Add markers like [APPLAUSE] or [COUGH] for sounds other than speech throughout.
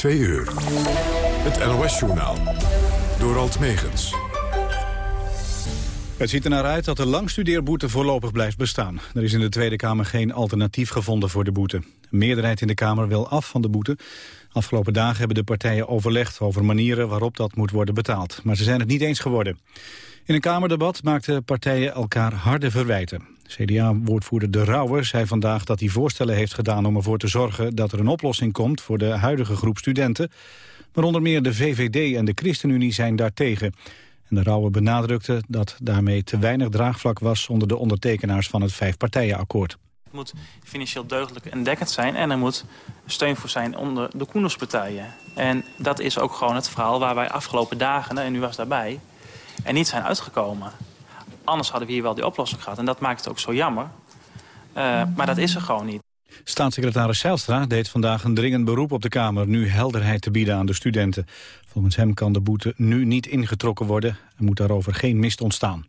Twee uur. Het NOS-journaal. Door Alt Megens. Het ziet er naar uit dat de langstudeerboete voorlopig blijft bestaan. Er is in de Tweede Kamer geen alternatief gevonden voor de boete. Meerderheid in de Kamer wil af van de boete. Afgelopen dagen hebben de partijen overlegd over manieren waarop dat moet worden betaald. Maar ze zijn het niet eens geworden. In een Kamerdebat maakten partijen elkaar harde verwijten. CDA-woordvoerder De Rauwer zei vandaag dat hij voorstellen heeft gedaan om ervoor te zorgen dat er een oplossing komt voor de huidige groep studenten. Maar onder meer de VVD en de ChristenUnie zijn daartegen. En De Rauwer benadrukte dat daarmee te weinig draagvlak was onder de ondertekenaars van het vijfpartijenakkoord. Het moet financieel deugdelijk en dekkend zijn en er moet steun voor zijn onder de Koenderspartijen. En dat is ook gewoon het verhaal waar wij afgelopen dagen, en u was daarbij, er niet zijn uitgekomen. Anders hadden we hier wel die oplossing gehad. En dat maakt het ook zo jammer. Uh, maar dat is er gewoon niet. Staatssecretaris Zijlstra deed vandaag een dringend beroep op de Kamer... nu helderheid te bieden aan de studenten. Volgens hem kan de boete nu niet ingetrokken worden... en moet daarover geen mist ontstaan.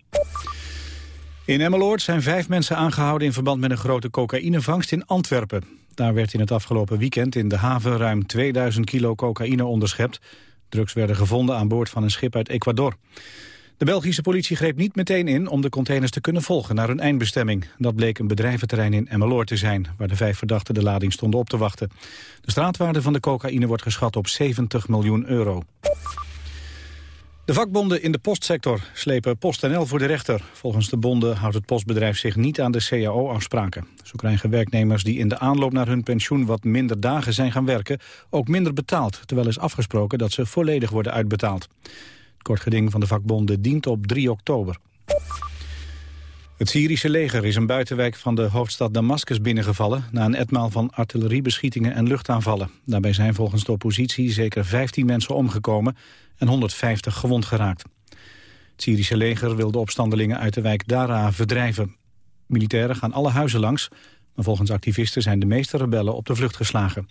In Emmeloord zijn vijf mensen aangehouden... in verband met een grote cocaïnevangst in Antwerpen. Daar werd in het afgelopen weekend in de haven... ruim 2000 kilo cocaïne onderschept. Drugs werden gevonden aan boord van een schip uit Ecuador. De Belgische politie greep niet meteen in om de containers te kunnen volgen naar hun eindbestemming. Dat bleek een bedrijventerrein in Emmeloord te zijn, waar de vijf verdachten de lading stonden op te wachten. De straatwaarde van de cocaïne wordt geschat op 70 miljoen euro. De vakbonden in de postsector slepen PostNL voor de rechter. Volgens de bonden houdt het postbedrijf zich niet aan de CAO-afspraken. Zo krijgen werknemers die in de aanloop naar hun pensioen wat minder dagen zijn gaan werken... ook minder betaald, terwijl is afgesproken dat ze volledig worden uitbetaald. Kort geding van de vakbonden dient op 3 oktober. Het Syrische leger is een buitenwijk van de hoofdstad Damascus binnengevallen... na een etmaal van artilleriebeschietingen en luchtaanvallen. Daarbij zijn volgens de oppositie zeker 15 mensen omgekomen... en 150 gewond geraakt. Het Syrische leger wil de opstandelingen uit de wijk Dara verdrijven. Militairen gaan alle huizen langs... maar volgens activisten zijn de meeste rebellen op de vlucht geslagen.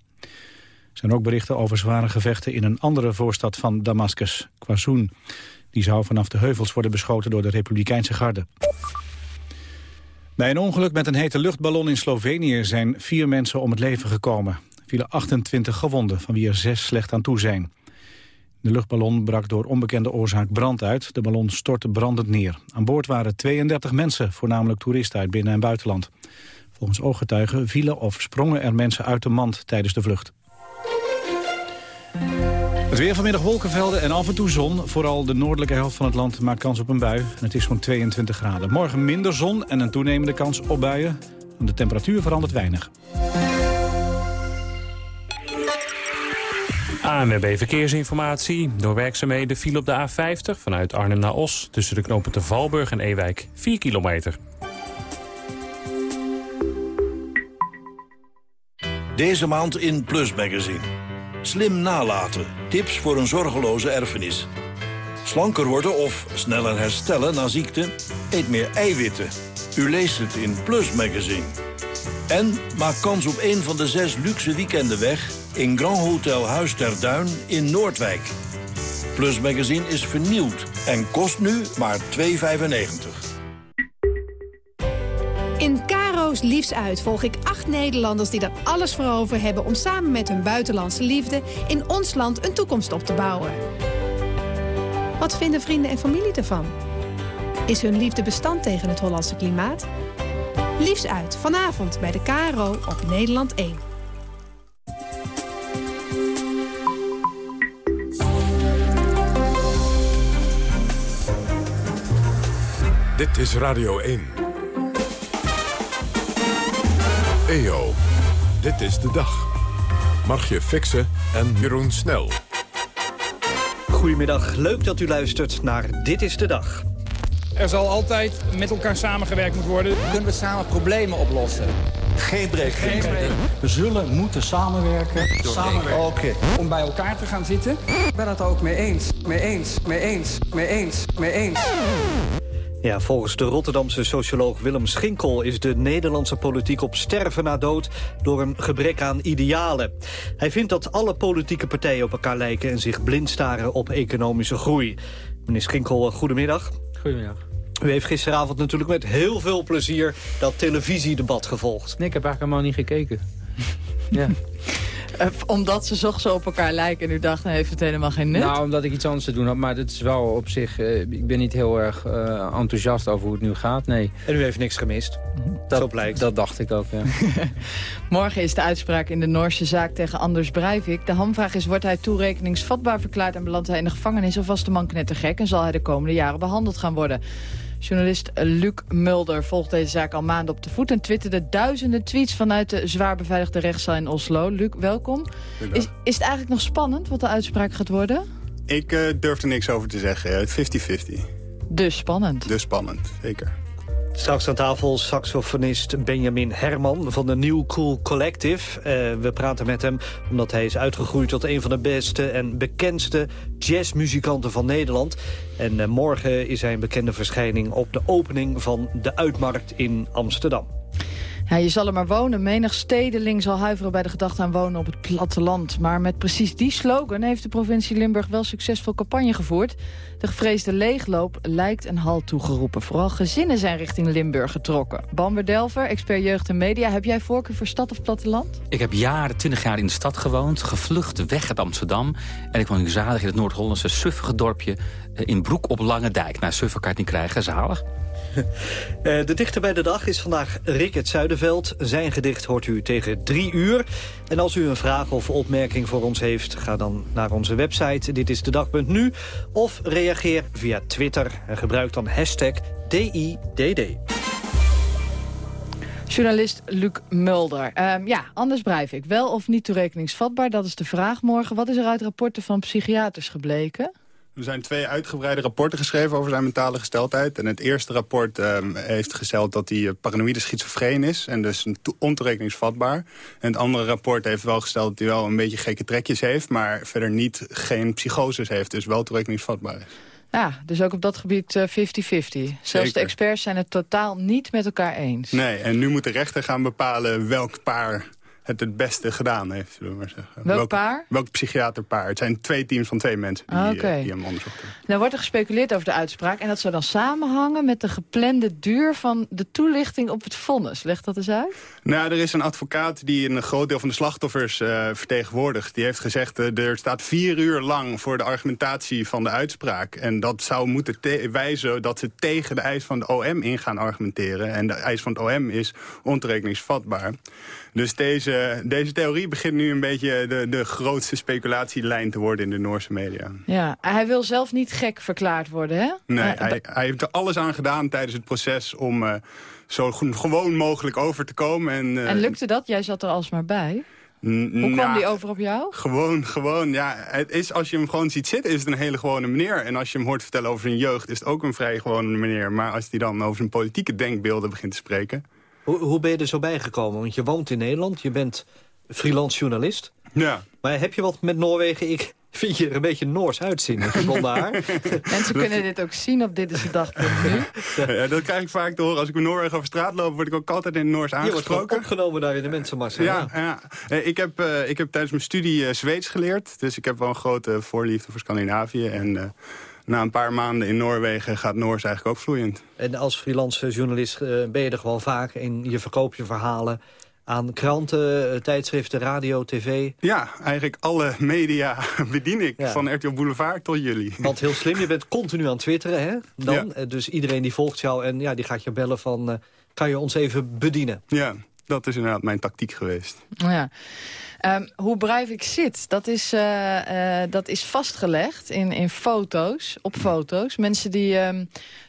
Zijn ook berichten over zware gevechten in een andere voorstad van Damascus, Kwazoen. Die zou vanaf de heuvels worden beschoten door de Republikeinse garde. Bij een ongeluk met een hete luchtballon in Slovenië zijn vier mensen om het leven gekomen. Er vielen 28 gewonden, van wie er zes slecht aan toe zijn. De luchtballon brak door onbekende oorzaak brand uit. De ballon stortte brandend neer. Aan boord waren 32 mensen, voornamelijk toeristen uit binnen- en buitenland. Volgens ooggetuigen vielen of sprongen er mensen uit de mand tijdens de vlucht. Het weer vanmiddag wolkenvelden en af en toe zon. Vooral de noordelijke helft van het land maakt kans op een bui. En het is zo'n 22 graden. Morgen minder zon en een toenemende kans op buien. De temperatuur verandert weinig. ANWB Verkeersinformatie. Door werkzaamheden viel op de A50 vanuit Arnhem naar Os... tussen de knopen te Valburg en Ewijk 4 kilometer. Deze maand in Plus Magazine. Slim nalaten. Tips voor een zorgeloze erfenis. Slanker worden of sneller herstellen na ziekte? Eet meer eiwitten. U leest het in Plus Magazine. En maak kans op een van de zes luxe weekenden weg... in Grand Hotel Huis ter Duin in Noordwijk. Plus Magazine is vernieuwd en kost nu maar 2,95. In Liefs Uit volg ik acht Nederlanders die er alles voor over hebben... om samen met hun buitenlandse liefde in ons land een toekomst op te bouwen. Wat vinden vrienden en familie ervan? Is hun liefde bestand tegen het Hollandse klimaat? Liefs Uit, vanavond bij de Caro op Nederland 1. Dit is Radio 1. EO, dit is de dag. Margje Fixen en Jeroen Snel. Goedemiddag, leuk dat u luistert naar Dit is de Dag. Er zal altijd met elkaar samengewerkt moeten worden. Kunnen we samen problemen oplossen? Geen breek. Geen breek. We zullen moeten samenwerken. Samenwerken. Oké. Om bij elkaar te gaan zitten. Ik ben het ook mee eens. Mee eens. Mee eens. Mee eens. Mee eens. Ja, volgens de Rotterdamse socioloog Willem Schinkel... is de Nederlandse politiek op sterven na dood door een gebrek aan idealen. Hij vindt dat alle politieke partijen op elkaar lijken... en zich blind staren op economische groei. Meneer Schinkel, goedemiddag. Goedemiddag. U heeft gisteravond natuurlijk met heel veel plezier dat televisiedebat gevolgd. Nee, ik heb eigenlijk helemaal niet gekeken. [LAUGHS] ja. Eh, omdat ze zo op elkaar lijken en u dacht, dan heeft het helemaal geen nut? Nou, omdat ik iets anders te doen had. Maar dit is wel op zich... eh, ik ben niet heel erg eh, enthousiast over hoe het nu gaat, nee. En u heeft niks gemist. Dat, Zo blijkt. Dat dacht ik ook, ja. [LAUGHS] Morgen is de uitspraak in de Noorse zaak tegen Anders Breivik. De hamvraag is, wordt hij toerekeningsvatbaar verklaard... en belandt hij in de gevangenis of was de man knettergek... en zal hij de komende jaren behandeld gaan worden? Journalist Luc Mulder volgt deze zaak al maanden op de voet... en twitterde duizenden tweets vanuit de zwaar beveiligde rechtszaal in Oslo. Luc, welkom. Is, is het eigenlijk nog spannend wat de uitspraak gaat worden? Ik eh, durf er niks over te zeggen. 50-50. Dus spannend. Dus spannend, zeker. Straks aan tafel saxofonist Benjamin Herman van de New Cool Collective. Eh, we praten met hem omdat hij is uitgegroeid tot een van de beste en bekendste jazzmuzikanten van Nederland. En eh, morgen is hij een bekende verschijning op de opening van de Uitmarkt in Amsterdam. Ja, je zal er maar wonen. Menig stedeling zal huiveren bij de gedachte aan wonen op het platteland. Maar met precies die slogan heeft de provincie Limburg wel succesvol campagne gevoerd. De gevreesde leegloop lijkt een halt toegeroepen. Vooral gezinnen zijn richting Limburg getrokken. Bamber Delver, expert jeugd en media. Heb jij voorkeur voor stad of platteland? Ik heb jaren, twintig jaar in de stad gewoond, gevlucht weg uit Amsterdam. En ik woon nu zalig in het Noord-Hollandse suffige dorpje eh, in Broek op Lange Dijk. Nou, suffer niet krijgen, zalig. [LAUGHS] Eh, de dichter bij de dag is vandaag Rick het Zuiderveld. Zijn gedicht hoort u tegen drie uur. En als u een vraag of opmerking voor ons heeft... ga dan naar onze website Dit is de dag.nu of reageer via Twitter. En gebruik dan hashtag DIDD. Journalist Luc Mulder. Ehm, ja, anders blijf ik. Wel of niet toerekeningsvatbaar, dat is de vraag morgen. Wat is er uit rapporten van psychiaters gebleken? Er zijn twee uitgebreide rapporten geschreven over zijn mentale gesteldheid. En het eerste rapport ehm, heeft gesteld dat hij eh, paranoïde schizofreen is. En dus ontoerekeningsvatbaar. En het andere rapport heeft wel gesteld dat hij wel een beetje gekke trekjes heeft. Maar verder niet geen psychoses heeft. Dus wel toerekeningsvatbaar is. Ja, dus ook op dat gebied eh, 50-50. Zelfs Zeker. de experts zijn het totaal niet met elkaar eens. Nee, en nu moet de rechter gaan bepalen welk paar het het beste gedaan heeft. Zullen we maar zeggen. Welk paar? Welk psychiaterpaar. Het zijn twee teams van twee mensen die, Ah, eh, oké. die hem onderzocht hebben. Nou wordt er gespeculeerd over de uitspraak... en dat zou dan samenhangen met de geplande duur van de toelichting op het vonnis. Leg dat eens uit. Nou, er is een advocaat die een groot deel van de slachtoffers eh, vertegenwoordigt. Die heeft gezegd, eh, er staat vier uur lang voor de argumentatie van de uitspraak. En dat zou moeten te- wijzen dat ze tegen de eis van de OM in gaan argumenteren. En de eis van het OM is ontoerekeningsvatbaar. Dus deze, deze theorie begint nu een beetje de, de grootste speculatielijn te worden in de Noorse media. Ja, hij wil zelf niet gek verklaard worden, hè? Nee, Eh, hij, hij heeft er alles aan gedaan tijdens het proces om eh, zo gewoon mogelijk over te komen. En, eh, En lukte dat? Jij zat er alsmaar bij. n- Hoe kwam nou, die over op jou? Gewoon, gewoon, ja. Het is, als je hem gewoon ziet zitten, is het een hele gewone meneer. En als je hem hoort vertellen over zijn jeugd, is het ook een vrij gewone meneer. Maar als hij dan over zijn politieke denkbeelden begint te spreken... Hoe, hoe ben je er zo bijgekomen? Want je woont in Nederland, je bent freelance journalist. Ja. Maar heb je wat met Noorwegen? Ik vind je er een beetje Noors uitzien blonde haar. [LAUGHS] Mensen kunnen dit ook zien op Dit is de Dag. nu. Ja, dat krijg ik vaak te horen. Als ik in Noorwegen over straat loop, word ik ook altijd in het Noors Je wordt gewoon aangesproken. opgenomen daar in de mensenmassa. Ja, ja. Eh, Ik, heb, eh, ik heb tijdens mijn studie eh, Zweeds geleerd. Dus ik heb wel een grote voorliefde voor Scandinavië. En eh, na een paar maanden in Noorwegen gaat Noors eigenlijk ook vloeiend. En als freelance journalist eh, ben je er gewoon vaak en je verkoopt je verhalen aan kranten, eh, tijdschriften, radio, tv. Ja, eigenlijk alle media [LAUGHS] bedien ik. Ja. Van RTL Boulevard tot jullie. Want heel slim, je bent continu aan twitteren, hè? Dan. Ja. Eh, Dus iedereen die volgt jou en ja, die gaat je bellen van... kan je ons even bedienen? Ja, dat is inderdaad mijn tactiek geweest. Ja. Ehm, hoe Breivik zit, dat is, eh, eh, dat is vastgelegd in, in foto's, op foto's. Mensen die ehm,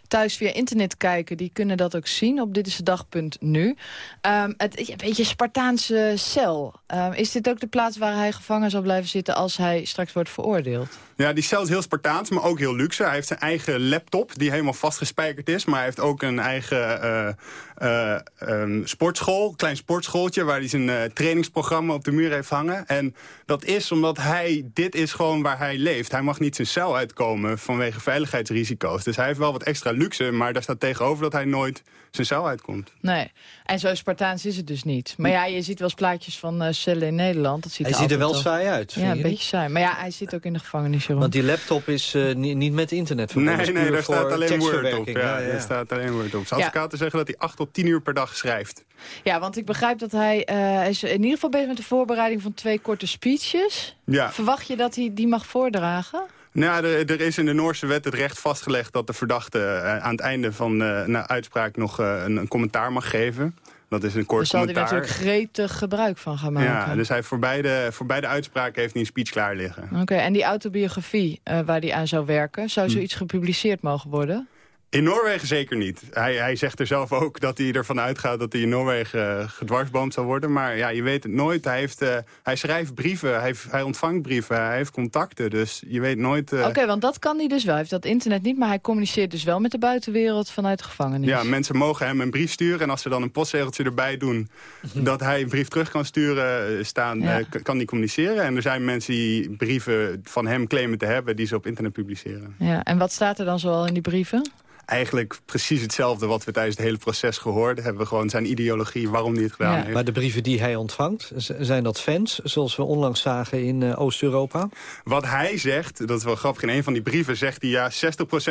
thuis via internet kijken, die kunnen dat ook zien op dit dag.nu. Ehm het een beetje Spartaanse cel. Is dit ook de plaats waar hij gevangen zal blijven zitten als hij straks wordt veroordeeld? Ja, die cel is heel Spartaans, maar ook heel luxe. Hij heeft zijn eigen laptop, die helemaal vastgespijkerd is. Maar hij heeft ook een eigen eh, eh, ehm, sportschool, klein sportschooltje... waar hij zijn eh, trainingsprogramma op de muur heeft hangen. En dat is omdat hij, dit is gewoon waar hij leeft. Hij mag niet zijn cel uitkomen vanwege veiligheidsrisico's. Dus hij heeft wel wat extra luxe, maar daar staat tegenover dat hij nooit zijn cel uitkomt. Nee, en zo Spartaans is het dus niet. Maar ja, je ziet wel eens plaatjes van eh, cellen in Nederland. Dat ziet Hij er ziet er wel saai uit, Ja, een niet? beetje saai. Maar ja, hij zit ook in de gevangenis, Jeroen. Want die laptop is eh, niet, niet met internet verbonden. Nee, nee, daar staat alleen Word op. tekstverwerking. Ja, daar staat alleen Word op. Zijn Ja. advocaten zeggen dat hij 8 tot tien uur per dag schrijft. Ja, want ik begrijp dat hij, uh, hij is in ieder geval bezig met de voorbereiding van twee korte speeches. Ja. Verwacht je dat hij die mag voordragen? Nou, er, er, is in de Noorse wet het recht vastgelegd dat de verdachte uh, aan het einde van uh, uitspraak nog een, een, commentaar mag geven. Dat is een kort dus zal commentaar. hij natuurlijk gretig gebruik van gaan maken. Ja, dus hij voor beide, voor beide uitspraken heeft hij een speech klaar liggen. Oké, okay, en die autobiografie waar hij aan zou werken... zou zoiets hm. gepubliceerd mogen worden? In Noorwegen zeker niet. Hij, hij zegt er zelf ook dat hij ervan uitgaat dat hij in Noorwegen uh, gedwarsboomd zal worden. Maar ja, je weet het nooit. Hij, heeft, uh, hij schrijft brieven, hij, hij, ontvangt brieven, hij heeft contacten. Dus je weet nooit... Uh... Oké, okay, want dat kan hij dus wel. Hij heeft dat internet niet, maar hij communiceert dus wel met de buitenwereld vanuit de gevangenis. Ja, mensen mogen hem een brief sturen. En als ze dan een postzegeltje erbij doen dat hij een brief terug kan sturen, staan, ja. kan hij communiceren. En er zijn mensen die brieven van hem claimen te hebben, die ze op internet publiceren. Ja, en wat staat er dan zoal in die brieven? Eigenlijk precies hetzelfde wat we tijdens het hele proces gehoord hebben. Gewoon zijn ideologie, waarom hij het gedaan ja. heeft. Maar de brieven die hij ontvangt, zijn dat fans, zoals we onlangs zagen in uh, Oost-Europa? Wat hij zegt, dat is wel grappig, in een van die brieven zegt hij... ja, 60%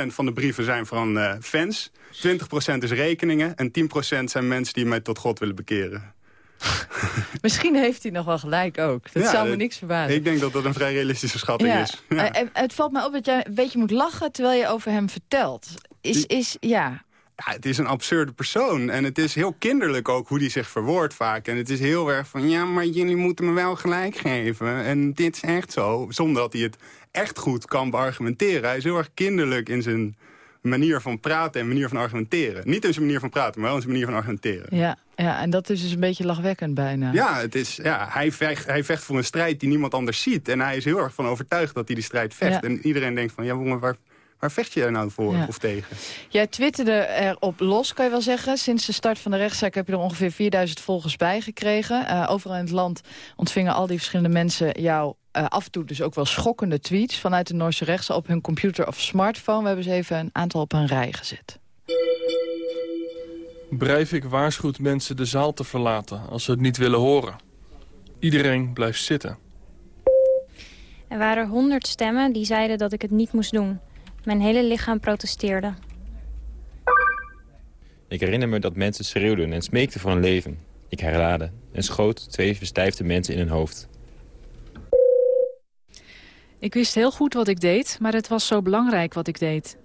van de brieven zijn van uh, fans, 20% is rekeningen... en 10% zijn mensen die mij tot God willen bekeren. [LAUGHS] Misschien heeft hij nog wel gelijk ook. Dat ja, zou me niks verbazen. Ik denk dat dat een vrij realistische schatting ja. is. Ja. En het valt me op dat jij een beetje moet lachen terwijl je over hem vertelt. Is, is, ja... Ja, het is een absurde persoon. En het is heel kinderlijk ook hoe die zich verwoordt vaak. En het is heel erg van, ja, maar jullie moeten me wel gelijk geven. En dit is echt zo. Zonder dat hij het echt goed kan beargumenteren. Hij is heel erg kinderlijk in zijn manier van praten en manier van argumenteren. Niet in zijn manier van praten, maar wel in zijn manier van argumenteren. Ja, ja en dat is dus een beetje lachwekkend bijna. Ja, het is, ja hij, vecht, hij vecht voor een strijd die niemand anders ziet. En hij is heel erg van overtuigd dat hij die strijd vecht. Ja. En iedereen denkt van, ja, jongen, waar, waar vecht je er nou voor ja. of tegen? Jij twitterde erop los, kan je wel zeggen. Sinds de start van de rechtszaak heb je er ongeveer 4000 volgers bij gekregen. Uh, overal in het land ontvingen al die verschillende mensen jou uh, af en toe dus ook wel schokkende tweets... vanuit de Noorse rechtse op hun computer of smartphone. We hebben ze even een aantal op een rij gezet. Breivik waarschuwt mensen de zaal te verlaten als ze het niet willen horen. Iedereen blijft zitten. Er waren honderd stemmen die zeiden dat ik het niet moest doen. Mijn hele lichaam protesteerde. Ik herinner me dat mensen schreeuwden en smeekten voor hun leven. Ik herlaadde en schoot twee verstijfde mensen in hun hoofd. Ik wist heel goed wat ik deed, maar het was zo belangrijk wat ik deed.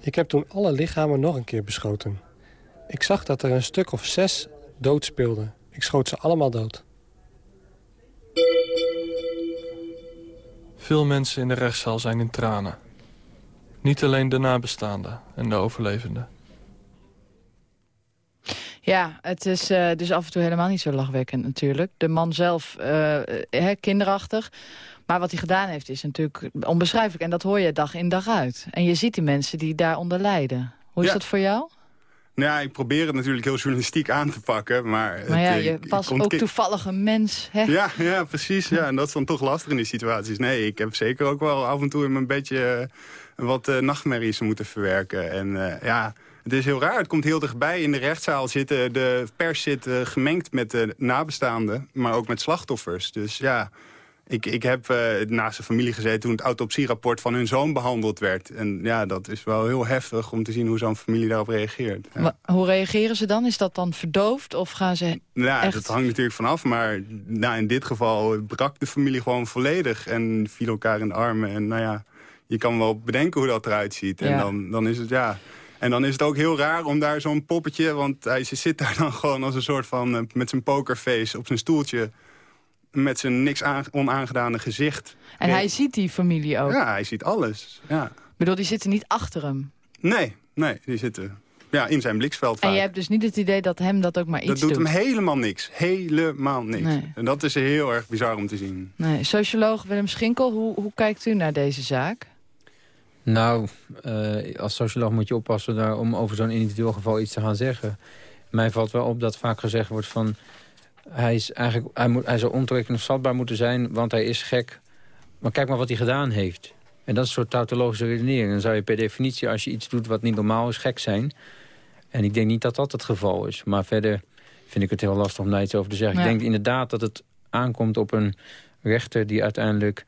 Ik heb toen alle lichamen nog een keer beschoten. Ik zag dat er een stuk of zes dood speelden. Ik schoot ze allemaal dood. Veel mensen in de rechtszaal zijn in tranen. Niet alleen de nabestaanden en de overlevenden. Ja, het is uh, dus af en toe helemaal niet zo lachwekkend natuurlijk. De man zelf, uh, kinderachtig. Maar wat hij gedaan heeft is natuurlijk onbeschrijfelijk. En dat hoor je dag in dag uit. En je ziet die mensen die daaronder lijden. Hoe is ja. dat voor jou? Nou ja, ik probeer het natuurlijk heel journalistiek aan te pakken. Maar, maar ja, het, je was ook toevallig een mens, hè? Ja, ja, precies. Ja, en dat is dan toch lastig in die situaties. Nee, ik heb zeker ook wel af en toe in mijn beetje uh, wat uh, nachtmerries moeten verwerken. En uh, ja, het is heel raar. Het komt heel dichtbij. In de rechtszaal zitten de pers zit gemengd met de nabestaanden, maar ook met slachtoffers. Dus ja... Ik, ik heb uh, naast de familie gezeten toen het autopsierapport van hun zoon behandeld werd. En ja, dat is wel heel heftig om te zien hoe zo'n familie daarop reageert. Ja. Maar, hoe reageren ze dan? Is dat dan verdoofd of gaan ze Nou, echt... dat hangt natuurlijk vanaf. Maar nou, in dit geval brak de familie gewoon volledig en viel elkaar in de armen. En nou ja, je kan wel bedenken hoe dat eruit ziet. En Ja. dan, dan is het ja... En dan is het ook heel raar om daar zo'n poppetje... want hij zit daar dan gewoon als een soort van... eh, met zijn pokerface op zijn stoeltje... met zijn niks aan, onaangedane gezicht. En hij ziet die familie ook? Ja, hij ziet alles. Ja. Ik bedoel, die zitten niet achter hem. Nee, nee, die zitten ja, in zijn bliksveld En vaak. je hebt dus niet het idee dat hem dat ook maar iets Dat doet doet? hem helemaal niks. Helemaal niks. Nee. En dat is heel erg bizar om te zien. Nee. Socioloog Willem Schinkel, hoe, hoe kijkt u naar deze zaak? Nou, eh, als socioloog moet je oppassen daar om over zo'n individueel geval iets te gaan zeggen. Mij valt wel op dat vaak gezegd wordt van... hij, is eigenlijk, hij, moet, hij zou ontoerekeningsvatbaar moeten zijn, want hij is gek. Maar kijk maar wat hij gedaan heeft. En dat is een soort tautologische redenering. Dan zou je per definitie, als je iets doet wat niet normaal is, gek zijn. En ik denk niet dat dat het geval is. Maar verder vind ik het heel lastig om daar iets over te zeggen. Ja. Ik denk inderdaad dat het aankomt op een rechter die uiteindelijk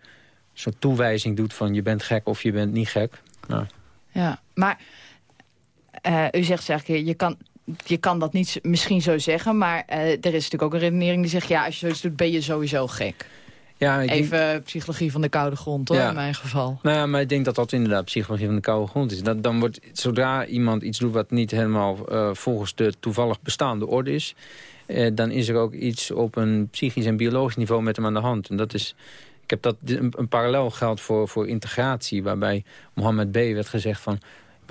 zo'n toewijzing doet van je bent gek of je bent niet gek. Nou, Ja, maar Uh, u zegt eigenlijk, je kan, je kan dat niet misschien zo zeggen... maar uh, er is natuurlijk ook een redenering die zegt... ja, als je zoiets doet, ben je sowieso gek. Ja, ik Even denk... psychologie van de koude grond, hoor, in mijn geval. Nou ja, maar ik denk dat dat inderdaad psychologie van de koude grond is. Dat, dan wordt, zodra iemand iets doet wat niet helemaal uh, volgens de toevallig bestaande orde is... Uh, dan is er ook iets op een psychisch en biologisch niveau met hem aan de hand. En dat is... Ik heb dat een, een parallel gehad voor, voor integratie, waarbij Mohammed B. werd gezegd van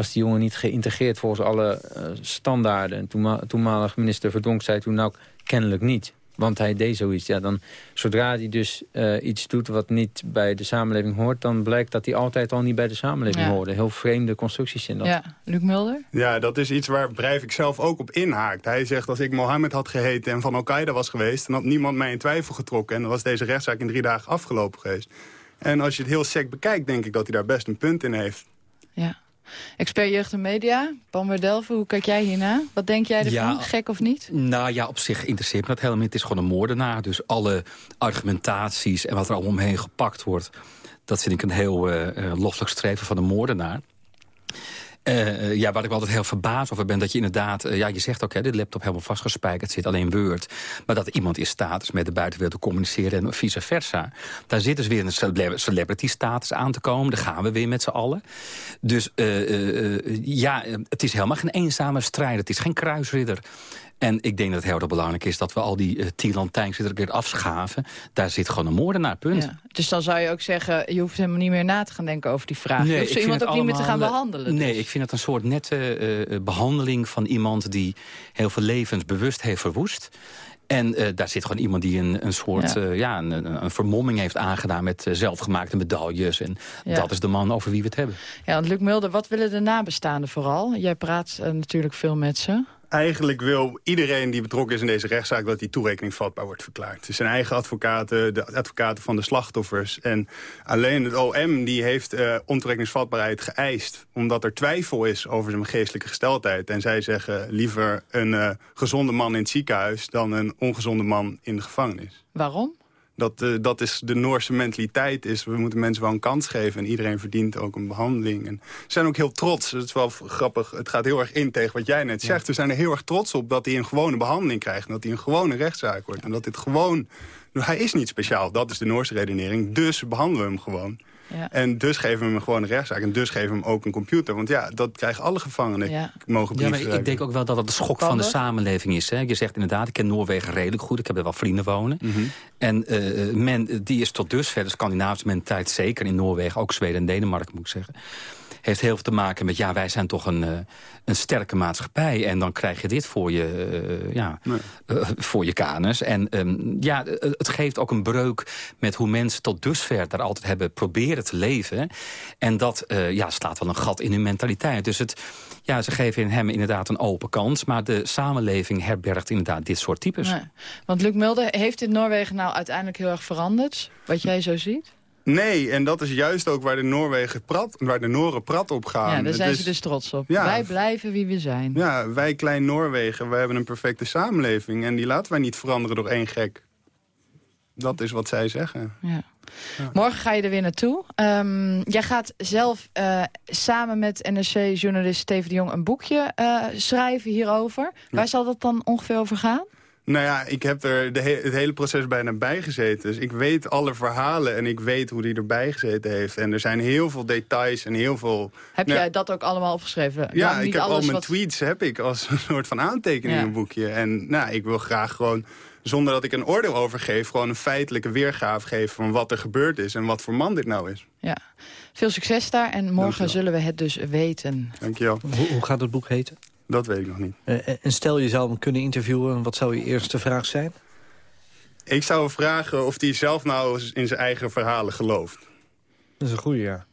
was die jongen niet geïntegreerd volgens alle uh, standaarden. En toenma toenmalig minister Verdonk zei toen nou kennelijk niet. Want hij deed zoiets. Ja, dan, zodra hij dus uh, iets doet wat niet bij de samenleving hoort... dan blijkt dat hij altijd al niet bij de samenleving ja. hoorde. Heel vreemde constructies in dat. Ja, Luc Mulder? Ja, dat is iets waar Breivik zelf ook op inhaakt. Hij zegt, als ik Mohammed had geheten en van Al-Qaeda was geweest... dan had niemand mij in twijfel getrokken. En dan was deze rechtszaak in drie dagen afgelopen geweest. En als je het heel sec bekijkt, denk ik dat hij daar best een punt in heeft. Ja. Expert jeugd en media, Paul Delven, hoe kijk jij hierna? Wat denk jij ervan, ja, gek of niet? Nou ja, op zich interesseert me dat helemaal niet. Het is gewoon een moordenaar, dus alle argumentaties en wat er allemaal omheen gepakt wordt... dat vind ik een heel uh, streven van een moordenaar. Uh, ja, waar ik altijd heel verbaasd over ben, dat je inderdaad... Uh, ja, je zegt ook, hè, de laptop helemaal vastgespijkerd zit, alleen Word. Maar dat iemand in staat is met de buitenwereld te communiceren en vice versa. Daar zit dus weer een celebrity status aan te komen. Daar gaan we weer met z'n allen. Dus ja, het is helemaal geen eenzame strijd. Het is geen kruisridder. En ik denk dat het heel erg belangrijk is dat we al die uh, Tieland er weer afschaven. Daar zit gewoon een moordenaar, punt. Ja, dus dan zou je ook zeggen, je hoeft helemaal niet meer na te gaan denken over die vraag. Nee, je hoeft iemand ook niet meer te gaan behandelen. Dus. Nee, ik vind het een soort nette uh, behandeling van iemand die heel veel levens bewust heeft verwoest. En uh, daar zit gewoon iemand die een, een soort ja. Uh, ja een, een, vermomming heeft aangedaan met uh, zelfgemaakte medailles. En ja. dat is de man over wie we het hebben. Ja, want Luc Mulder, wat willen de nabestaanden vooral? Jij praat natuurlijk veel met ze eigenlijk wil iedereen die betrokken is in deze rechtszaak... dat die toerekening vatbaar wordt verklaard. Dus zijn eigen advocaten, de advocaten van de slachtoffers. En alleen het OM die heeft uh, geëist... omdat er twijfel is over zijn geestelijke gesteldheid. En zij zeggen liever een uh, gezonde man in het ziekenhuis... dan een ongezonde man in de gevangenis. Waarom? Dat, uh, dat is de Noorse mentaliteit. Is, we moeten mensen wel een kans geven. En iedereen verdient ook een behandeling. En ze zijn ook heel trots. Het is wel grappig. Het gaat heel erg in tegen wat jij net zegt. We zijn er heel erg trots op dat hij een gewone behandeling krijgt. En dat hij een gewone rechtszaak wordt. En dat dit gewoon... Hij is niet speciaal. Dat is de Noorse redenering. Dus behandelen we hem gewoon. Ja. En dus geven we hem gewoon een rechtszaak. En dus geven we hem ook een computer. Want ja, dat krijgen alle gevangenen. Ja. Mogen ja, maar ik denk ook wel dat het de schok van de samenleving is. Hè? Je zegt inderdaad, ik ken Noorwegen redelijk goed. Ik heb er wel vrienden wonen. Mm -hmm. En uh, men, die is tot dusver de Scandinavische mentaliteit zeker in Noorwegen. Ook Zweden en Denemarken moet ik zeggen heeft heel veel te maken met... ja, wij zijn toch een, uh, een sterke maatschappij... en dan krijg je dit voor je, uh, ja, nee. uh, voor je kanus. En um, ja, het geeft ook een breuk met hoe mensen tot dusver... daar altijd hebben proberen te leven. En dat ja, slaat wel een gat in hun mentaliteit. Dus het, ja, ze geven hem inderdaad een open kans... maar de samenleving herbergt inderdaad dit soort types. Nee. Want Luc Mulder, heeft dit Noorwegen nou uiteindelijk heel erg veranderd? Wat jij zo ziet? Nee, en dat is juist ook waar de Noorwegen prat, waar de Noren prat op gaan. Ja, daar zijn ze dus trots op. Ja, wij blijven wie we zijn. Ja, wij klein Noorwegen, wij hebben een perfecte samenleving. En die laten wij niet veranderen door één gek. Dat is wat zij zeggen. Ja. Ja. Morgen ga je er weer naartoe. Um, jij gaat zelf uh, samen met NRC-journalist Steven de Jong een boekje uh, schrijven hierover. Ja. Waar zal dat dan ongeveer over gaan? Nou ja, ik heb er de he het hele proces bijna bij gezeten. Dus ik weet alle verhalen en ik weet hoe die erbij gezeten heeft. En er zijn heel veel details en heel veel... Heb nou, jij dat ook allemaal opgeschreven? Ja, ik heb al mijn wat... tweets heb ik als een soort van aantekening in een boekje. En nou, ik wil graag gewoon, zonder dat ik een oordeel over geef... gewoon een feitelijke weergave geven van wat er gebeurd is... en wat voor man dit nou is. Ja, veel succes daar en morgen zullen we het dus weten. Dankjewel. Hoe, hoe gaat het boek heten? Dat weet ik nog niet. Uh, en stel je zou hem kunnen interviewen, wat zou je eerste vraag zijn? Ik zou vragen of hij zelf nou in zijn eigen verhalen gelooft. Dat is een goede, ja.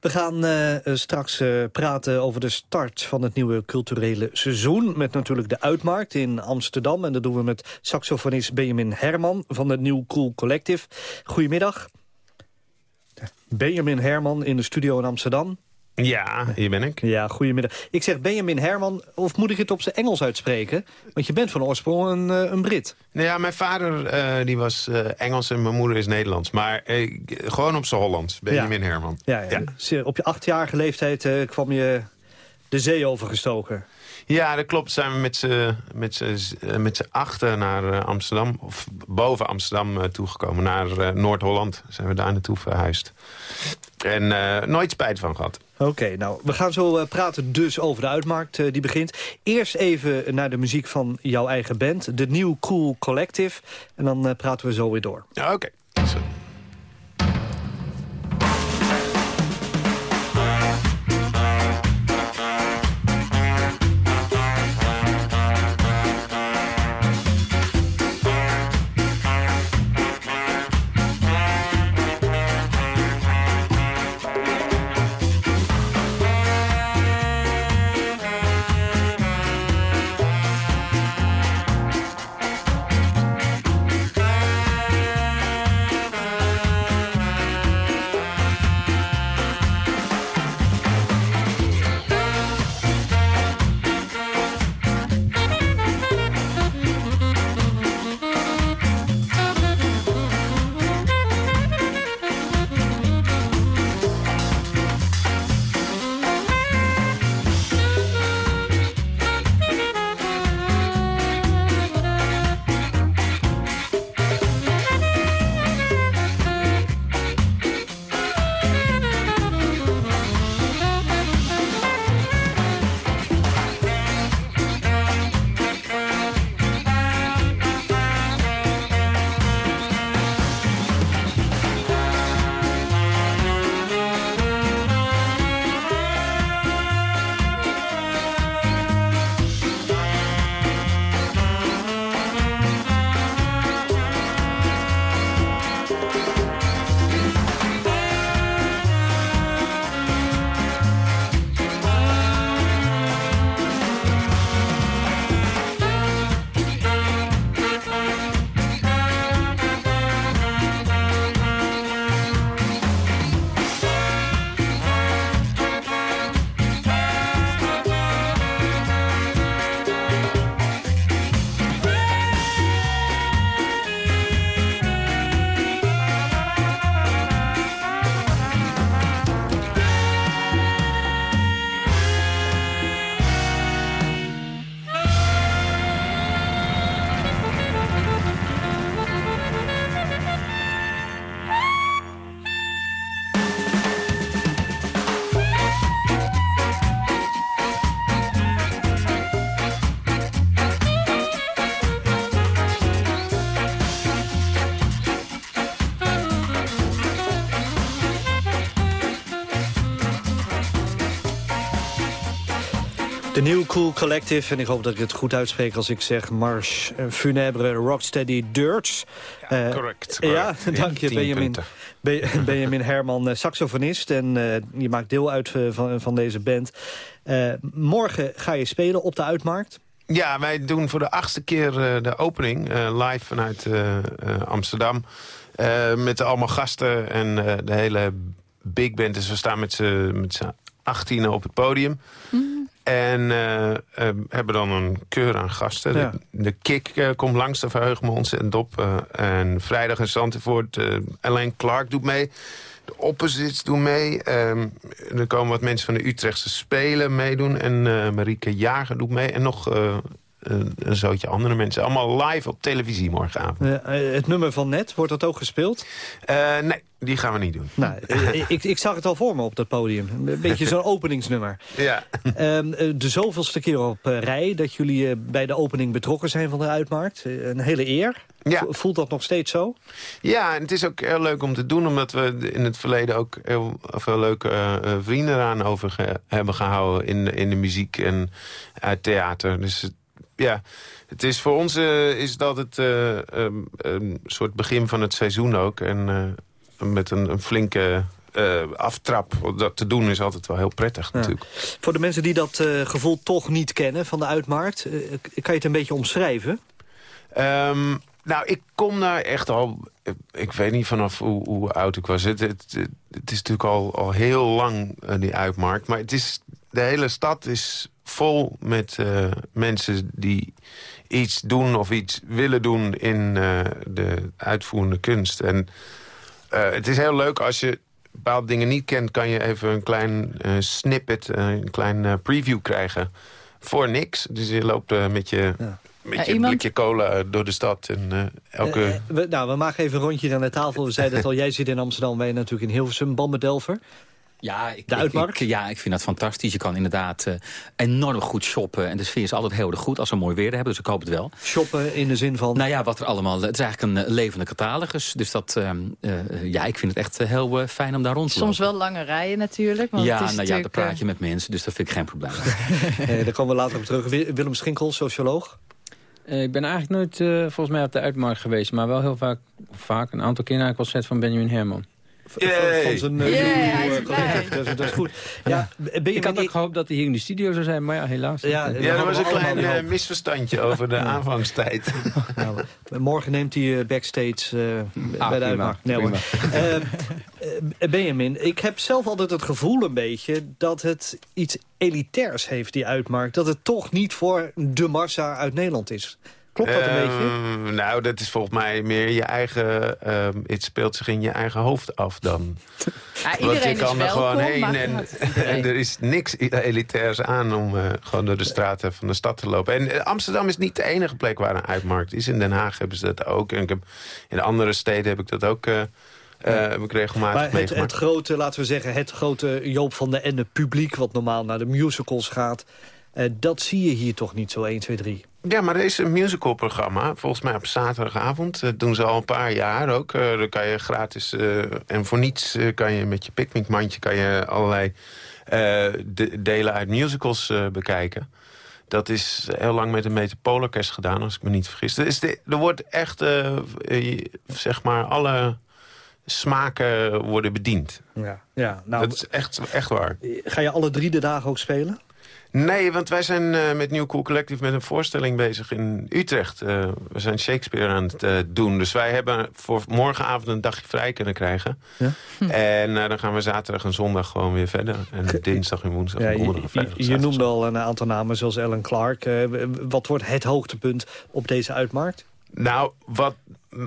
We gaan uh, straks uh, praten over de start van het nieuwe culturele seizoen... met natuurlijk de Uitmarkt in Amsterdam. En dat doen we met saxofonist Benjamin Herman van het New Cool Collective. Goedemiddag. Benjamin Herman in de studio in Amsterdam. Ja, hier ben ik. Ja, goedemiddag. Ik zeg Benjamin Herman, of moet ik het op zijn Engels uitspreken? Want je bent van oorsprong een, een Brit. Nou ja, mijn vader uh, die was uh, Engels en mijn moeder is Nederlands. Maar uh, gewoon op zijn Hollands, Benjamin ja. Herman. Ja, ja. ja. Op je achtjarige leeftijd kwam je de zee overgestoken. Ja, dat klopt. Zijn we met z'n met z'n met z'n achten naar eh, Amsterdam, of boven Amsterdam uh, toegekomen. Naar Noord-Holland zijn we daar naartoe verhuisd. En nooit spijt van gehad. Oké, nou, we gaan zo praten dus over de uitmarkt die begint. Eerst even naar de muziek van jouw eigen band, de New Cool Collective. En dan praten we zo weer door. Oké. New Cool Collective. En ik hoop dat ik het goed uitspreek als ik zeg Mars Funebre Rocksteady Dirts. Ja, uh, correct, Ja, [LAUGHS] dank je Benjamin. [LAUGHS] Benjamin Herman, eh, saxofonist. En uh, je maakt deel uit van, van deze band. morgen ga je spelen op de Uitmarkt. Ja, wij doen voor de achtste keer de opening live vanuit Amsterdam. met allemaal gasten en de hele big band. Dus we staan met z'n 18 op het podium. Mm. En uh, uh, hebben dan een keur aan gasten. De, de Kik uh, komt langs, de verheugen me ontzettend op. en vrijdag in Zandvoort, Alain Clark doet mee. De Opposites doen mee. Ehm, er komen wat mensen van de Utrechtse Spelen meedoen. En Marieke Jager doet mee. En nog een, een zootje andere mensen. Allemaal live op televisie morgenavond. het nummer van net, wordt dat ook gespeeld? nee, die gaan we niet doen. Nou, ik, ik, zag het al voor me op dat podium. Een beetje zo'n [LAUGHS] openingsnummer. Ja. Um, de zoveelste keer op rij dat jullie bij de opening betrokken zijn van de Uitmarkt. Een hele eer. Ja. Voelt dat nog steeds zo? Ja, en het is ook heel leuk om te doen... omdat we in het verleden ook heel veel leuke uh, vrienden eraan over hebben gehouden... In, in de muziek en uit theater. Dus ja, het is voor ons uh, is dat het uh, um, een soort begin van het seizoen ook. En uh, met een, een flinke aftrap dat te doen is altijd wel heel prettig natuurlijk. Voor de mensen die dat gevoel toch niet kennen van de uitmarkt... kan je het een beetje omschrijven? Um, nou, ik kom daar echt al... Ik weet niet vanaf hoe, hoe oud ik was. Het, het, het, is natuurlijk al, al heel lang die uitmarkt. Maar het is, de hele stad is vol met uh, mensen die iets doen of iets willen doen in uh, de uitvoerende kunst. En uh, het is heel leuk als je bepaalde dingen niet kent... kan je even een klein eh, snippet, eh, een klein eh, preview krijgen voor niks. Dus je loopt eh, met je... Met Ja, je iemand- blikje cola door de stad en eh, elke... Eh, eh, we, nou, we maken even een rondje aan de tafel. We zeiden het al, jij zit in Amsterdam, wij natuurlijk in Hilversum. Bamberdelver. Ja, ik, De uitmarkt? ik- ja, ik vind dat fantastisch. Je kan inderdaad eh, enorm goed shoppen. En de sfeer is altijd heel erg goed als we mooi weer hebben. Dus ik hoop het wel. Shoppen in de zin van... Nou ja, wat er allemaal... Het is eigenlijk een eh, levende catalogus. Dus dat... ehm, eh, ja, ik vind het echt heel fijn om daar rond te Soms lopen. wel lange rijen natuurlijk. Want ja, het is nou ja, dan praat je met mensen. Dus dat vind ik geen probleem. [LAUGHS] Eh, daar komen we later op terug. Wi- Willem Schinkel, socioloog. Eh, ik ben eigenlijk nooit eh, volgens mij op de uitmarkt geweest. Maar wel heel vaak, vaak een aantal keer naar een concert van Benjamin Herman. Van zijn uh, collectief, dat, dat is goed. Ja, ben je ik had ook gehoopt dat hij hier in de studio zou zijn, maar ja, helaas. Ja. Ja, er was een klein eh, misverstandje over de aanvangstijd. [LAUGHS] Nou, morgen neemt hij eh, backstage eh, bij de uitmarkt. Nee, hoor. Eh, eh, Benjamin, ik heb zelf altijd het gevoel een beetje... dat het iets elitairs heeft, die uitmarkt. Dat het toch niet voor de massa uit Nederland is. Klopt dat een beetje? Ehm, Nou, dat is volgens mij meer je eigen... ehm, het speelt zich in je eigen hoofd af dan. Ja, [LAUGHS] Want iedereen je kan is er gewoon welkom, heen [LAUGHS] en, er is niks elitairs aan om eh, gewoon door de straten van de stad te lopen. En eh, Amsterdam is niet de enige plek waar een uitmarkt is. In Den Haag hebben ze dat ook. En ik heb, in andere steden heb ik dat ook eh, eh, heb ik regelmatig Maar het, meegemaakt. het grote, laten we zeggen, het grote Joop van den Ende publiek... wat normaal naar de musicals gaat... eh, dat zie je hier toch niet zo 1, 2, 3. Ja, maar er is een musicalprogramma. Volgens mij op zaterdagavond. Dat doen ze al een paar jaar ook. Eh dan kan je gratis eh, en voor niets kan je met je picknickmandje... kan je allerlei de- delen uit musicals bekijken. Dat is heel lang met een Metropoolorkest gedaan, als ik me niet vergis. Er, is de- er wordt echt, zeg maar, alle smaken worden bediend. Ja, ja nou, Dat is echt, echt waar. Ga je alle drie de dagen ook spelen? Nee, want wij zijn eh, met New Cool Collective met een voorstelling bezig in Utrecht. Eh, we zijn Shakespeare aan het eh, doen. Dus wij hebben voor morgenavond een dagje vrij kunnen krijgen. Ja? En eh, dan gaan we zaterdag en zondag gewoon weer verder. En dinsdag en woensdag Ja, en je, donderdag en je, je noemde al een aantal namen, zoals Ellen Clark. Eh, wat wordt het hoogtepunt op deze uitmarkt? Nou, wat,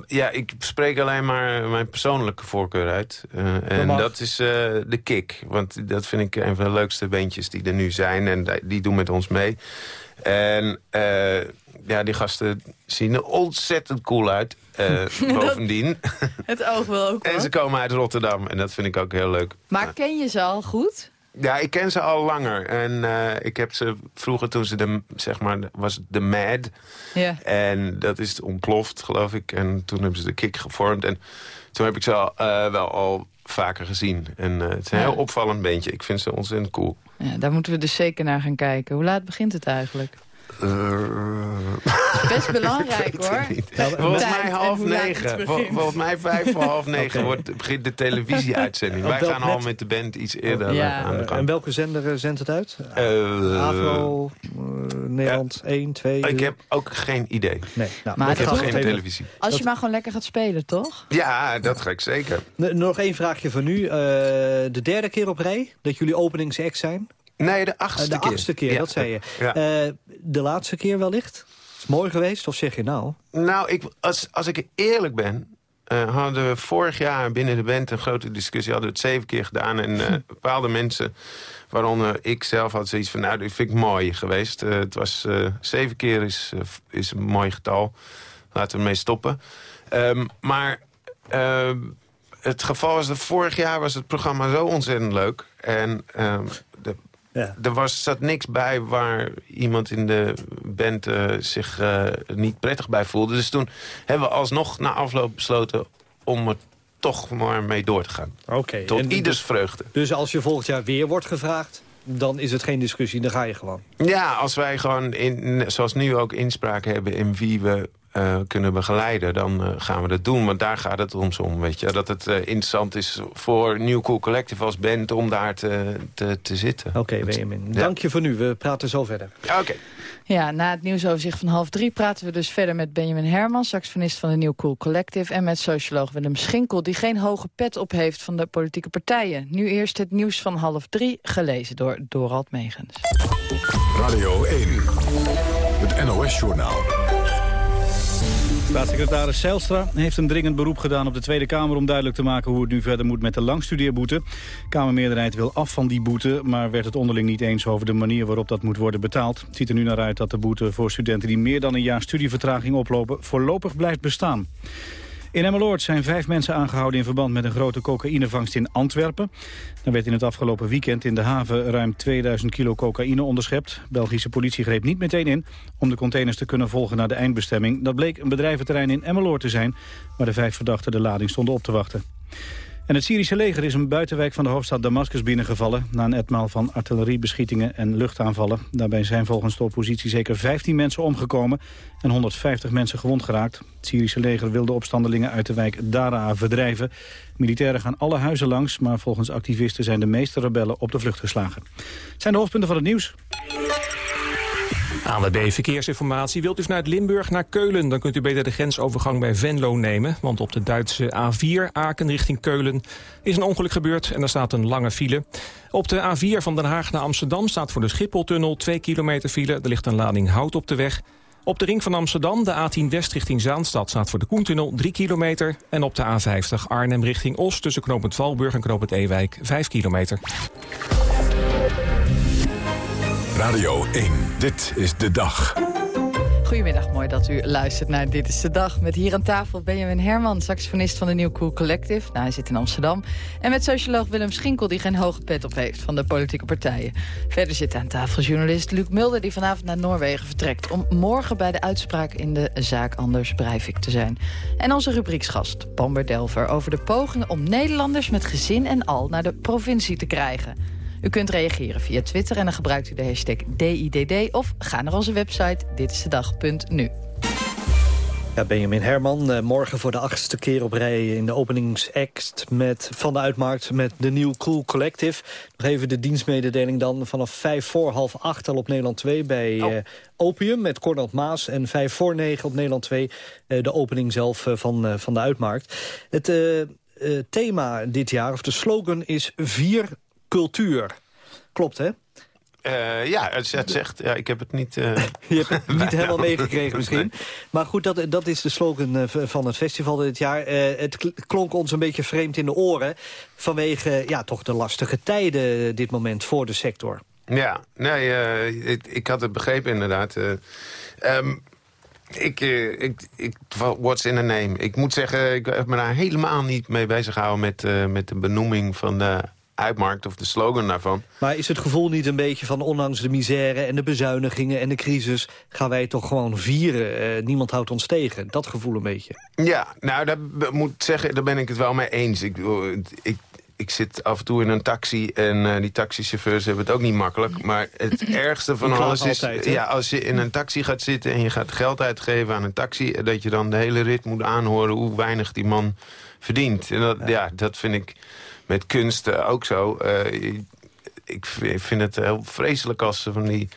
ja, ik spreek alleen maar mijn persoonlijke voorkeur uit. Eh, en dat is eh, de kick. Want dat vind ik een van de leukste bandjes die er nu zijn. En die- die doen met ons mee. En eh, ja, die gasten zien er ontzettend cool uit. eh, [LAUGHS] bovendien. Het oog wil ook en wel. ze komen uit Rotterdam. En dat vind ik ook heel leuk. Maar ken je ze al goed? Ja, ik ken ze al langer. En eh, ik heb ze vroeger toen ze de, zeg maar, was de Mad. Ja. En dat is ontploft, geloof ik. En toen hebben ze de kick gevormd. En toen heb ik ze al, eh, wel al vaker gezien. En eh, het is een Ja. heel opvallend beentje. Ik vind ze ontzettend cool. Ja, daar moeten we dus zeker naar gaan kijken. Hoe laat begint het eigenlijk? Best [LAUGHS] belangrijk hoor. Volgens Tijd mij half negen. Vol- Volgens mij vijf voor half negen Oké. wordt, begint de televisieuitzending. Wij gaan al met de band iets eerder Ja. aan de Eh, gang. en welke zender eh, zendt het uit? Eh, Avro, eh, Nederland 1, 2? ik heb ook geen idee. Nee, nou, Maar ik heb geen televisie. Als je maar gewoon lekker gaat spelen, toch? Ja, dat ga ik zeker. N- Nog één vraagje van nu. Eh, de derde keer op rij dat jullie openingsact zijn? Nee, de Eh, achtste de keer. achtste keer, Ja. dat zei je. Ja. Eh, de laatste keer wellicht? Is het mooi geweest of zeg je nou? Nou, ik, als, als ik eerlijk ben... eh, hadden we vorig jaar binnen de band een grote discussie. Hadden we het zeven keer gedaan. En eh, bepaalde mensen, waaronder ik zelf, had zoiets van... nou, dit vind ik mooi geweest. Eh, het was eh, zeven keer is, eh, is een mooi getal. Laten we ermee stoppen. Ehm, maar ehm, het geval is dat vorig jaar was het programma zo ontzettend leuk. En ehm, de, Ja. er was, zat niks bij waar iemand in de band eh, zich eh, niet prettig bij voelde. Dus toen hebben we alsnog na afloop besloten om er toch maar mee door te gaan. Oké. Tot en ieders dus- vreugde. Dus als je volgend jaar weer wordt gevraagd, dan is het geen discussie, dan ga je gewoon. Ja, als wij gewoon, in, zoals nu ook inspraak hebben in wie we eh, kunnen begeleiden, dan eh, gaan we dat doen. Want daar gaat het ons om, weet je. Dat het eh, interessant is voor New Cool Collective als band om daar te, te, te zitten. Oké, Benjamin. Ja. Dank je voor nu. We praten zo verder. Oké. Ja, na het nieuwsoverzicht van half drie praten we dus verder met Benjamin Herman, saxofonist van de New Cool Collective, en met socioloog Willem Schinkel, die geen hoge pet op heeft van de politieke partijen. Nu eerst het nieuws van half drie, gelezen door Dorald Megens. Radio 1, het NOS-journaal. Staatssecretaris Zijlstra heeft een dringend beroep gedaan op de Tweede Kamer... om duidelijk te maken hoe het nu verder moet met de langstudeerboete. De Kamermeerderheid wil af van die boete... maar werd het onderling niet eens over de manier waarop dat moet worden betaald. Het ziet er nu naar uit dat de boete voor studenten die meer dan een jaar studievertraging oplopen... voorlopig blijft bestaan. In Emmeloord zijn vijf mensen aangehouden in verband met een grote cocaïnevangst in Antwerpen. Er werd in het afgelopen weekend in de haven ruim 2000 kilo cocaïne onderschept. Belgische politie greep niet meteen in om de containers te kunnen volgen naar de eindbestemming. Dat bleek een bedrijventerrein in Emmeloord te zijn, waar de vijf verdachten de lading stonden op te wachten. En het Syrische leger is een buitenwijk van de hoofdstad Damascus binnengevallen... na een etmaal van artilleriebeschietingen en luchtaanvallen. Daarbij zijn volgens de oppositie zeker 15 mensen omgekomen... en 150 mensen gewond geraakt. Het Syrische leger wil de opstandelingen uit de wijk Daraa verdrijven. Militairen gaan alle huizen langs... maar volgens activisten zijn de meeste rebellen op de vlucht geslagen. Het zijn de hoofdpunten van het nieuws. ANWB Verkeersinformatie. Wilt u vanuit Limburg naar Keulen... dan kunt u beter de grensovergang bij Venlo nemen. Want op de Duitse A4 Aken richting Keulen is een ongeluk gebeurd... en er staat een lange file. Op de A4 van Den Haag naar Amsterdam staat voor de Schipholtunnel... 2 kilometer file. Er ligt een lading hout op de weg. Op de ring van Amsterdam, de A10 West richting Zaanstad... staat voor de Koentunnel 3 kilometer. En op de A50 Arnhem richting Os tussen knooppunt Valburg en knooppunt Ewijk 5 kilometer. Radio 1, dit is de dag. Goedemiddag, mooi dat u luistert naar Dit is de Dag. Met hier aan tafel Benjamin Herman, saxofonist van de New Cool Collective. Nou, hij zit in Amsterdam. En met socioloog Willem Schinkel, die geen hoge pet op heeft van de politieke partijen. Verder zit aan tafel journalist Luc Mulder, die vanavond naar Noorwegen vertrekt... om morgen bij de uitspraak in de zaak Anders Breivik te zijn. En onze rubrieksgast, Pamber Delver, over de pogingen om Nederlanders met gezin en al naar de provincie te krijgen... U kunt reageren via Twitter en dan gebruikt u de hashtag DIDD... of ga naar onze website ditistedag.nu. Ja, Benjamin Herman, eh, morgen voor de achtste keer op rij in de openingsact met, van de Uitmarkt met de New Cool Collective. Nog even de dienstmededeling dan vanaf vijf voor half acht al op Nederland 2 bij uh, Opium met Cornel Maas. En vijf voor negen op Nederland 2 uh, de opening zelf van, van de Uitmarkt. Het thema dit jaar, of de slogan is vier cultuur. Klopt, hè? Uh, ja, het, het, zegt, ja, ik heb het niet... Uh, [LAUGHS] Je hebt het niet [LAUGHS] helemaal meegekregen misschien. Maar goed, dat, dat is de slogan uh, van het festival dit jaar. het klonk ons een beetje vreemd in de oren... vanwege ja, toch de lastige tijden dit moment voor de sector. Ja, nee, ik, ik, had het begrepen inderdaad. Um, ik, ik, ik, what's in a name? Ik moet zeggen, ik heb me daar helemaal niet mee bezig gehouden... met, met de benoeming van de uitmarkt of de slogan daarvan. Maar is het gevoel niet een beetje van ondanks de misère en de bezuinigingen en de crisis... gaan wij toch gewoon vieren? Eh, niemand houdt ons tegen. Dat gevoel een beetje. Ja, nou, daar moet zeggen, daar ben ik het wel mee eens. Ik, ik, ik zit af en toe in een taxi en uh, die taxichauffeurs hebben het ook niet makkelijk. Maar het [LAUGHS] ergste van alles is, ja, als je in een taxi gaat zitten en je gaat geld uitgeven aan een taxi... dat je dan de hele rit moet aanhoren hoe weinig die man verdient. En dat, ja dat vind ik met kunst ook zo. Uh, ik vind het heel vreselijk als ze van die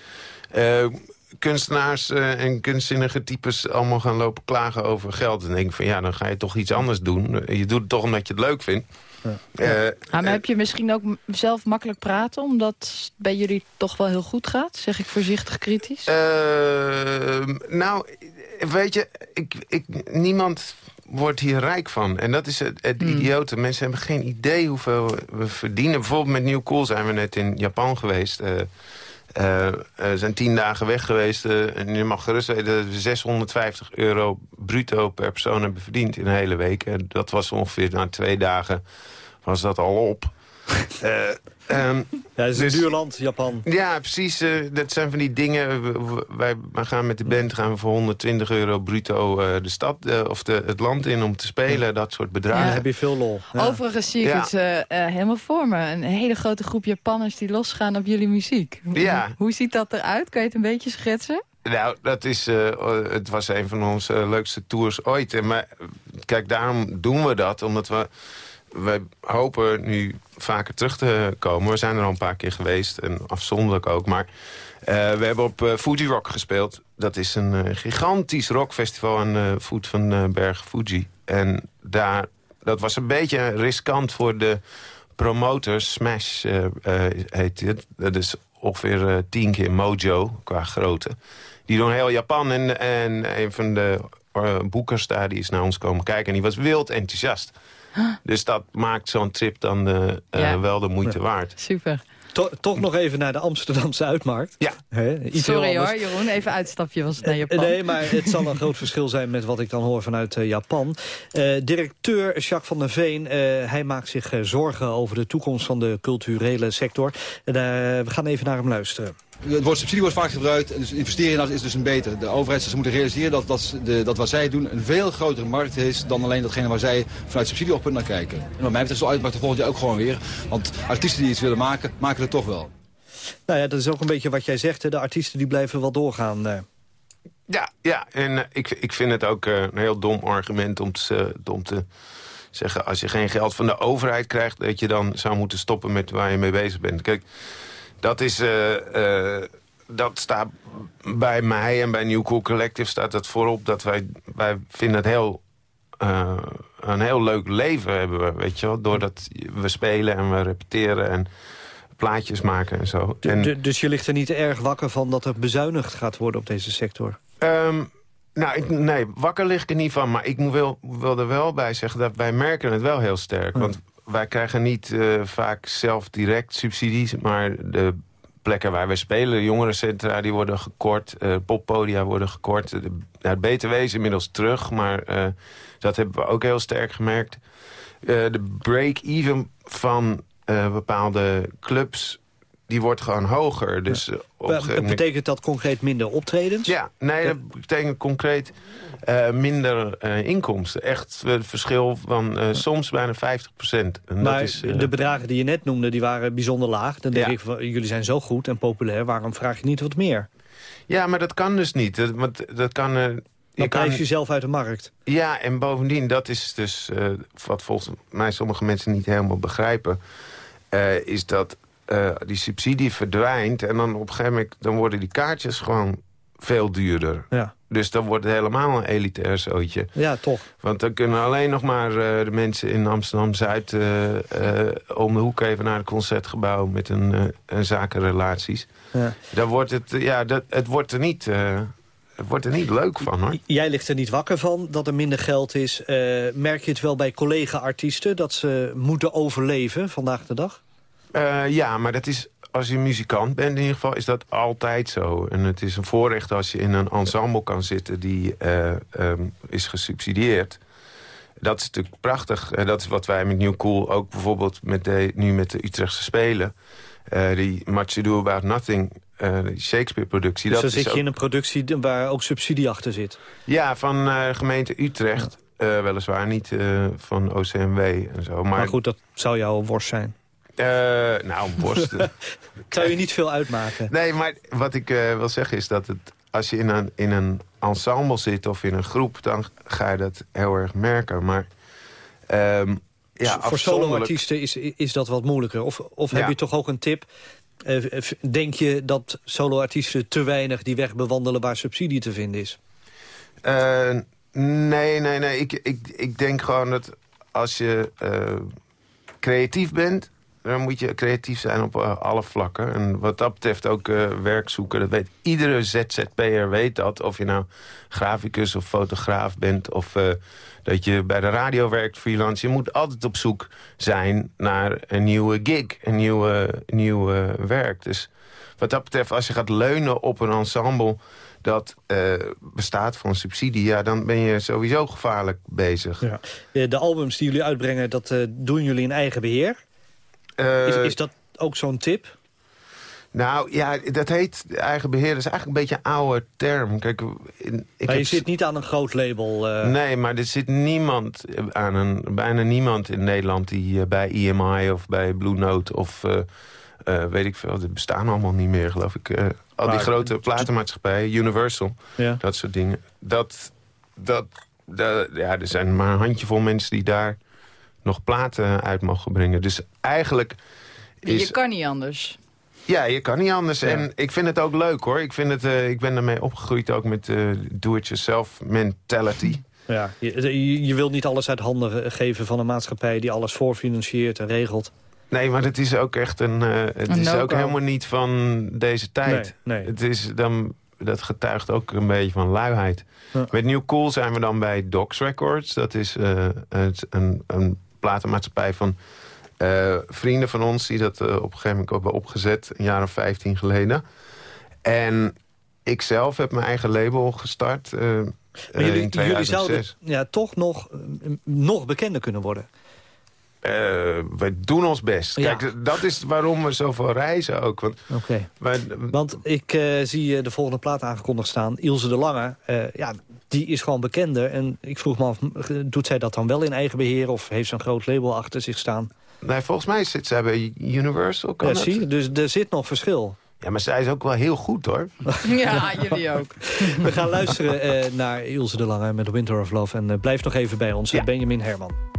uh, kunstenaars uh, en kunstzinnige types allemaal gaan lopen klagen over geld. En denk van ja, dan ga je toch iets anders doen. Je doet het toch omdat je het leuk vindt. Ja. maar heb je misschien ook zelf makkelijk praten... omdat het bij jullie toch wel heel goed gaat? Zeg ik voorzichtig kritisch? nou, weet je, ik, ik, niemand wordt hier rijk van. En dat is het, het hmm. idiote. Mensen hebben geen idee hoeveel we verdienen. Bijvoorbeeld met New Cool zijn we net in Japan geweest. Uh, uh, zijn tien dagen weg geweest. en je mag gerust weten dat we 650 euro bruto per persoon hebben verdiend in een hele week. En dat was ongeveer na twee dagen was dat al op. Um, ja, het is dus, een duur land, Japan. Ja, precies. Uh, dat zijn van die dingen. wij, wij gaan met de band gaan we voor 120 euro bruto uh, de stad uh, of de, het land in om te spelen. Dat soort bedragen. Ja. Dan heb je veel lol. Ja. Overigens zie ik het helemaal voor me. Een hele grote groep Japanners die losgaan op jullie muziek. Ja. Hoe ziet dat eruit? Kan je het een beetje schetsen? Nou, dat is, het was een van onze leukste tours ooit. En maar, kijk, daarom doen we dat. Omdat we wij hopen nu vaker terug te komen. We zijn er al een paar keer geweest, en afzonderlijk ook. Maar uh, we hebben op uh, Fuji Rock gespeeld. Dat is een uh, gigantisch rockfestival aan de voet van berg Fuji. En daar, dat was een beetje riskant voor de promoters. Smash heet dit. Dat is ongeveer tien keer Mojo qua grootte. Die doen heel Japan. En, en een van de Boekers daar, die is naar ons komen kijken... en die was wild enthousiast. Dus dat maakt zo'n trip dan uh, Ja. wel de moeite waard. Super. To- toch nog even naar de Amsterdamse uitmarkt. Ja. Iets Sorry hoor, Jeroen. Even uitstapje was het naar Japan. Nee, maar het zal een groot verschil zijn met wat ik dan hoor vanuit eh, Japan. Eh, directeur Jacques van der Veen, eh, hij maakt zich eh, zorgen over de toekomst van de culturele sector. En, eh, we gaan even naar hem luisteren. Het woord subsidie wordt vaak gebruikt, en dus investeren in dat is dus een beter. De overheid zou moeten realiseren dat, dat, de, dat wat zij doen een veel grotere markt is... dan alleen datgene waar zij vanuit subsidieoogpunt naar kijken. En wat mij betreft zal uitmaken volgend jaar ook gewoon weer. Want artiesten die iets willen maken, maken het toch wel. Nou ja, dat is ook een beetje wat jij zegt. hè. De artiesten die blijven wel doorgaan. eh. Ja, ja en eh, ik, ik vind het ook eh, een heel dom argument om te, om te zeggen... als je geen geld van de overheid krijgt... dat je dan zou moeten stoppen met waar je mee bezig bent. Kijk, dat is... eh, eh, dat staat bij mij en bij New Cool Collective staat het voorop... dat wij, wij vinden het heel... eh, een heel leuk leven hebben we, weet je wel. Doordat we spelen en we repeteren en plaatjes maken en zo. En, dus je ligt er niet erg wakker van dat er bezuinigd gaat worden op deze sector? Ehm, nou, ik, nee, wakker lig ik er niet van. Maar ik moet wel, wil er wel bij zeggen dat wij merken het wel heel sterk. Want wij krijgen niet eh, vaak zelf direct subsidies... maar de plekken waar we spelen, jongerencentra, die worden gekort. eh, poppodia worden gekort. Het BTW is inmiddels terug, maar eh, dat hebben we ook heel sterk gemerkt. De break-even van bepaalde clubs... Die wordt gewoon hoger. Dus, eh, op gegeven moment- betekent dat concreet minder optredens? ja, nee, dat betekent concreet eh, minder eh, inkomsten. Echt het verschil van eh, soms bijna 50 procent. Maar is, eh, de bedragen die je net noemde, die waren bijzonder laag. Dan denk Ja. ik, van, jullie zijn zo goed en populair, waarom vraag je niet wat meer? Ja, maar dat kan dus niet. Dat, want dat kan... eh, Dan je prijs zelf uit de markt. Ja, en bovendien, dat is dus eh, wat volgens mij sommige mensen niet helemaal begrijpen... eh, is dat eh, die subsidie verdwijnt en dan op een gegeven moment... dan worden die kaartjes gewoon veel duurder. Ja. Dus dan wordt het helemaal een elitair zootje. Ja, toch. Want dan kunnen alleen nog maar eh, de mensen in Amsterdam-Zuid... eh, om de hoek even naar het concertgebouw met een, een zakenrelaties. Ja. Dan wordt het, ja, dat, het wordt er niet... het wordt er niet leuk van, hoor. Jij ligt er niet wakker van dat er minder geld is. Merk je het wel bij collega-artiesten dat ze moeten overleven vandaag de dag? Eh, ja, maar dat is, als je muzikant bent in ieder geval, is dat altijd zo. En het is een voorrecht als je in een ensemble kan zitten die eh, ehm, is gesubsidieerd. Dat is natuurlijk prachtig. En dat is wat wij met New Cool ook bijvoorbeeld met de, nu met de Utrechtse Spelen. eh, die Much Ado About Nothing, die Shakespeare-productie. Dus dan zit je ook- in een productie waar ook subsidie achter zit. Ja, van gemeente Utrecht. weliswaar niet van OCMW en zo. Maar, Maar goed, dat zou jouw worst zijn. Eh, nou, worst. [LAUGHS] Zou je niet veel uitmaken? Nee, maar wat ik eh, wil zeggen is dat het, als je in een, in een ensemble zit of in een groep... dan ga je dat heel erg merken. Maar ehm, ja, Voor solo-artiesten is, is dat wat moeilijker. Of, of heb je toch ook een tip? Eh, denk je dat solo-artiesten te weinig die weg bewandelen... waar subsidie te vinden is? Eh, nee, nee, nee. Ik, ik, ik denk gewoon dat als je creatief bent... dan moet je creatief zijn op eh, alle vlakken. En wat dat betreft ook eh, werk zoeken. Dat weet iedere ZZP'er weet dat. Of je nou graficus of fotograaf bent... of eh, dat je bij de radio werkt, freelance. Je moet altijd op zoek zijn naar een nieuwe gig. Een nieuwe, nieuwe werk. Dus wat dat betreft, als je gaat leunen op een ensemble dat bestaat van subsidie... ja, dan ben je sowieso gevaarlijk bezig. Ja. De albums die jullie uitbrengen, dat doen jullie in eigen beheer. Is, is dat ook zo'n tip? Nou ja, dat heet eigen beheer. Dat is eigenlijk een beetje een oude term. Kijk, in, ik maar je heb- zit niet aan een groot label. eh, Nee, maar er zit niemand aan een, bijna niemand in Nederland die eh, bij EMI of bij Blue Note of eh, eh, weet ik veel, die bestaan allemaal niet meer, geloof ik. Eh, al die grote platenmaatschappijen, Universal, Ja. dat soort dingen. Dat, dat, dat, ja, er zijn maar een handjevol mensen die daar nog platen uit mogen brengen. Dus eigenlijk is... Je kan niet anders. Ja, je kan niet anders. Ja. En ik vind het ook leuk hoor. Ik, vind het, eh, ik ben ermee opgegroeid ook met eh do-it-yourself mentality. Ja, je, je, je wilt niet alles uit handen ge- geven van een maatschappij... die alles voorfinanciert en regelt. Nee, maar het is ook echt een. eh, het Een is ook helemaal niet van deze tijd. Nee, nee. Het is dan. dat getuigt ook een beetje van luiheid. Met New Cool zijn we dan bij Docs Records. Dat is uh, een, een platenmaatschappij van uh, vrienden van ons... die dat uh, op een gegeven moment hebben opgezet, een jaar of 15 geleden. En ik zelf heb mijn eigen label gestart uh, maar jullie, in 2006. Jullie zouden ja, toch nog, nog bekender kunnen worden. Uh, we doen ons best. Kijk, dat is waarom we zoveel reizen ook. Want, okay. want ik uh, zie de volgende plaat aangekondigd staan. Ilse de Lange. Uh, ja, die is gewoon bekender. En ik vroeg me af, doet zij dat dan wel in eigen beheer... of heeft ze een groot label achter zich staan? Nee, volgens mij zit ze bij Universal. Kan ja, zie, dus er zit nog verschil. Ja, maar zij is ook wel heel goed, hoor. [LAUGHS] Ja, jullie ook. [LAUGHS] We gaan luisteren uh, naar Ilse de Lange met Winter of Love. En uh, blijf nog even bij ons, ja. Benjamin Herman.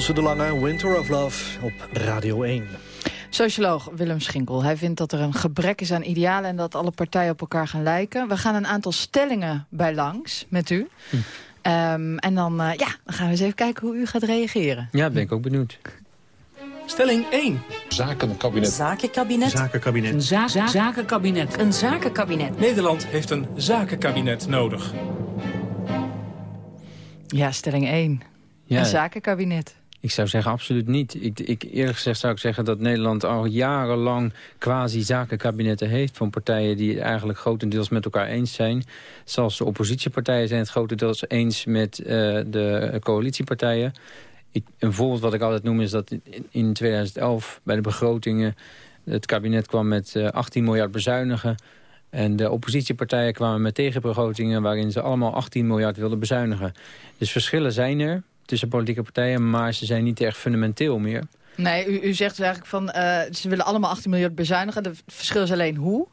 Ilse de Lange, Winter of Love op Radio 1. Socioloog Willem Schinkel. Hij vindt dat er een gebrek is aan idealen... en dat alle partijen op elkaar gaan lijken. We gaan een aantal stellingen bij langs met u. Hm. Um, en dan, uh, ja, dan gaan we eens even kijken hoe u gaat reageren. Ja, ben ik ook benieuwd. Stelling 1. Zakenkabinet. Zakenkabinet. Zakenkabinet. Een za zakenkabinet. Een zakenkabinet. Nederland heeft een zakenkabinet nodig. Ja, stelling 1. Ja. Een zakenkabinet. Ik zou zeggen absoluut niet. Ik, ik, eerlijk gezegd zou ik zeggen dat Nederland al jarenlang quasi-zakenkabinetten heeft... van partijen die het eigenlijk grotendeels met elkaar eens zijn. Zelfs de oppositiepartijen zijn het grotendeels eens met uh, de coalitiepartijen. Ik, een voorbeeld wat ik altijd noem is dat in 2011 bij de begrotingen... het kabinet kwam met uh, 18 miljard bezuinigen... En de oppositiepartijen kwamen met tegenbegrotingen... waarin ze allemaal 18 miljard wilden bezuinigen. Dus verschillen zijn er tussen politieke partijen... maar ze zijn niet erg fundamenteel meer. Nee, u, u zegt dus eigenlijk van... Uh, ze willen allemaal 18 miljard bezuinigen. Het verschil is alleen hoe.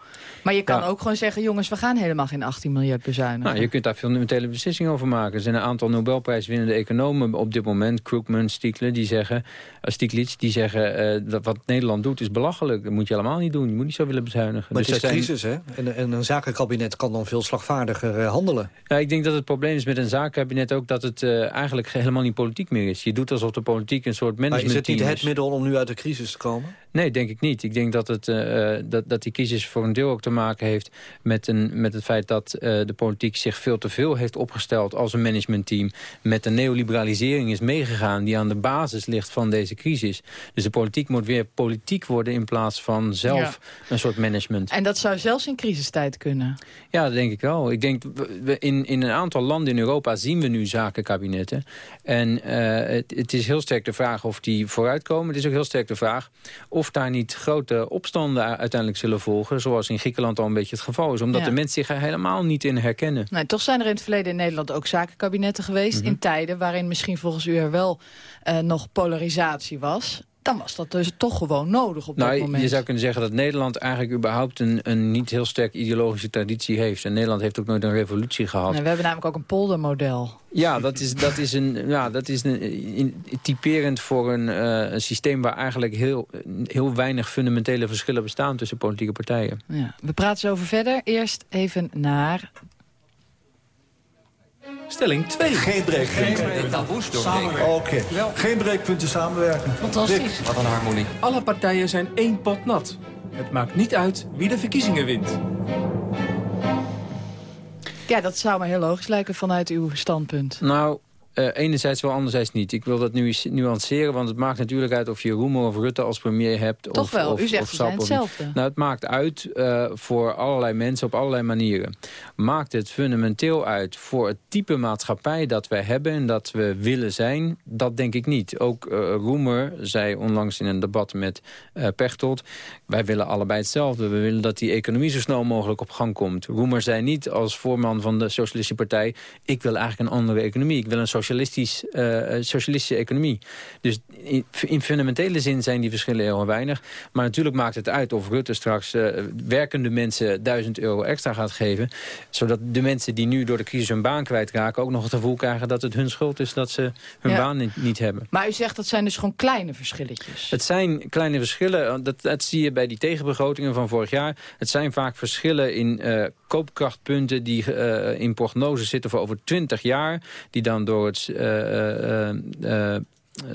Maar je kan Ja. ook gewoon zeggen... jongens, we gaan helemaal geen 18 miljard bezuinigen. Nou, je kunt daar fundamentele beslissingen over maken. Er zijn een aantal Nobelprijswinnende economen op dit moment... Krugman, Stiglitz, die zeggen, uh, Stiglitz, die zeggen eh, dat wat Nederland doet is belachelijk. Dat moet je helemaal niet doen. Je moet niet zo willen bezuinigen. Maar Dus het is zijn- crisis, hè? En, en een zakenkabinet kan dan veel slagvaardiger eh, handelen. Ja, ik denk dat het probleem is met een zaakkabinet ook dat het eh, eigenlijk helemaal niet politiek meer is. Je doet alsof de politiek een soort Maar management is het niet het middel om nu uit de crisis te komen? Nee, denk ik niet. Ik denk dat, het, eh, eh, dat, dat die crisis voor een deel ook te maken heeft met, een, met het feit dat eh, de politiek zich veel te veel heeft opgesteld als een managementteam. Met de neoliberalisering is meegegaan die aan de basis ligt van deze crisis. Dus de politiek moet weer politiek worden in plaats van zelf een soort management. En dat zou zelfs in crisistijd kunnen. Ja, dat denk ik wel. Ik denk, we- in, in een aantal landen in Europa zien we nu zakenkabinetten. En het, het is heel sterk de vraag of die vooruitkomen. Het is ook heel sterk de vraag of daar niet grote opstanden uiteindelijk zullen volgen. Zoals in Griekenland al een beetje het geval is. Omdat Ja. de mensen zich er helemaal niet in herkennen. Nee, toch zijn er in het verleden in Nederland ook zakenkabinetten geweest. Mhm. In tijden waarin misschien volgens u er wel eh, nog polarisatie was. Dan was dat dus toch gewoon nodig op dat Nou, moment. je zou kunnen zeggen dat Nederland eigenlijk überhaupt een, een niet heel sterk ideologische traditie heeft. En Nederland heeft ook nooit een revolutie gehad. Nee, we hebben namelijk ook een poldermodel. Ja, dat is, dat is, een, ja, dat is een, in- typerend voor een, eh, een systeem... waar eigenlijk heel, heel weinig fundamentele verschillen bestaan tussen politieke partijen. Ja. We praten zo over verder. Eerst even naar... Stelling 2. Geen breekpunten. taboes Samenwerken. Oké. Geen breekpunten samenwerken. Fantastisch. Wat een harmonie. Alle partijen zijn één pot nat. Het maakt niet uit wie de verkiezingen wint. Ja, dat zou me heel logisch lijken vanuit uw standpunt. Nou, eh, enerzijds wel, anderzijds niet. Ik wil dat nu nuanceren, want het maakt natuurlijk uit... of je Roemer of Rutte als premier hebt. Toch of, wel, of, u zegt of of hetzelfde. Nou, het maakt uit eh, voor allerlei mensen op allerlei manieren. Maakt het fundamenteel uit voor het type maatschappij dat wij hebben... en dat we willen zijn? Dat denk ik niet. Ook eh, Roemer zei onlangs in een debat met Pechtold... wij willen allebei hetzelfde. We willen dat die economie zo snel mogelijk op gang komt. Roemer zei niet als voorman van de Socialistische Partij... ik wil eigenlijk een andere economie. Ik wil een socialistisch, eh, socialistische economie. Dus in, in fundamentele zin zijn die verschillen heel weinig. Maar natuurlijk maakt het uit of Rutte straks eh, werkende mensen 1000 euro extra gaat geven. Zodat de mensen die nu door de crisis hun baan kwijtraken... ook nog het gevoel krijgen dat het hun schuld is dat ze hun Ja. baan niet, niet hebben. Maar u zegt dat zijn dus gewoon kleine verschilletjes. Het zijn kleine verschillen, dat, dat zie je bij die tegenbegrotingen van vorig jaar. Het zijn vaak verschillen in eh, koopkrachtpunten die eh, in prognoses zitten voor over 20 jaar. Die dan door het eh, eh, eh,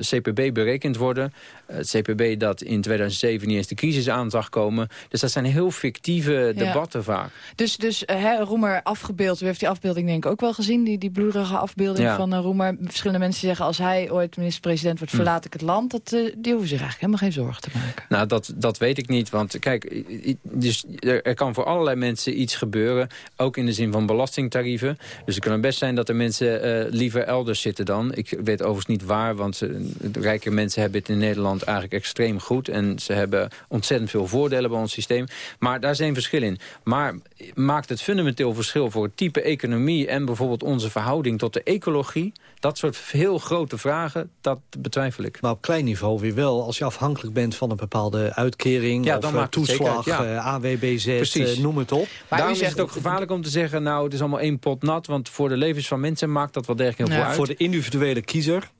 CPB berekend worden. Het CPB dat in 2007 niet eens de crisis aan zag komen. Dus dat zijn heel fictieve Ja. debatten vaak. Dus, dus eh, hè, Roemer afgebeeld, u heeft die afbeelding denk ik ook wel gezien, die, die bloederige afbeelding Ja. van eh, Roemer. Verschillende mensen zeggen als hij ooit minister-president wordt, Hm. verlaat ik het land. Dat, eh, die hoeven zich eigenlijk helemaal geen zorgen te maken. Nou, dat, dat weet ik niet. Want kijk, dus er, er kan voor allerlei mensen iets gebeuren. Ook in de zin van belastingtarieven. Dus het kan best zijn dat er mensen eh, liever elders zitten dan. Ik weet overigens niet waar, want eh, rijke mensen hebben het in Nederland eigenlijk extreem goed. En ze hebben ontzettend veel voordelen bij ons systeem. Maar daar zijn verschillen in. Maar maakt het fundamenteel verschil voor het type economie... en bijvoorbeeld onze verhouding tot de ecologie... dat soort heel grote vragen, dat betwijfel ik. Maar op klein niveau weer wel. Als je afhankelijk bent van een bepaalde uitkering... Ja, of dan eh, maakt zeker toeslag, uit, ja. eh, AWBZ, Precies. eh, noem het op. Daarom is het ook gevaarlijk om te zeggen... nou, het is allemaal één pot nat. Want voor de levens van mensen maakt dat wel degelijk heel veel uit. Voor de individuele kiezer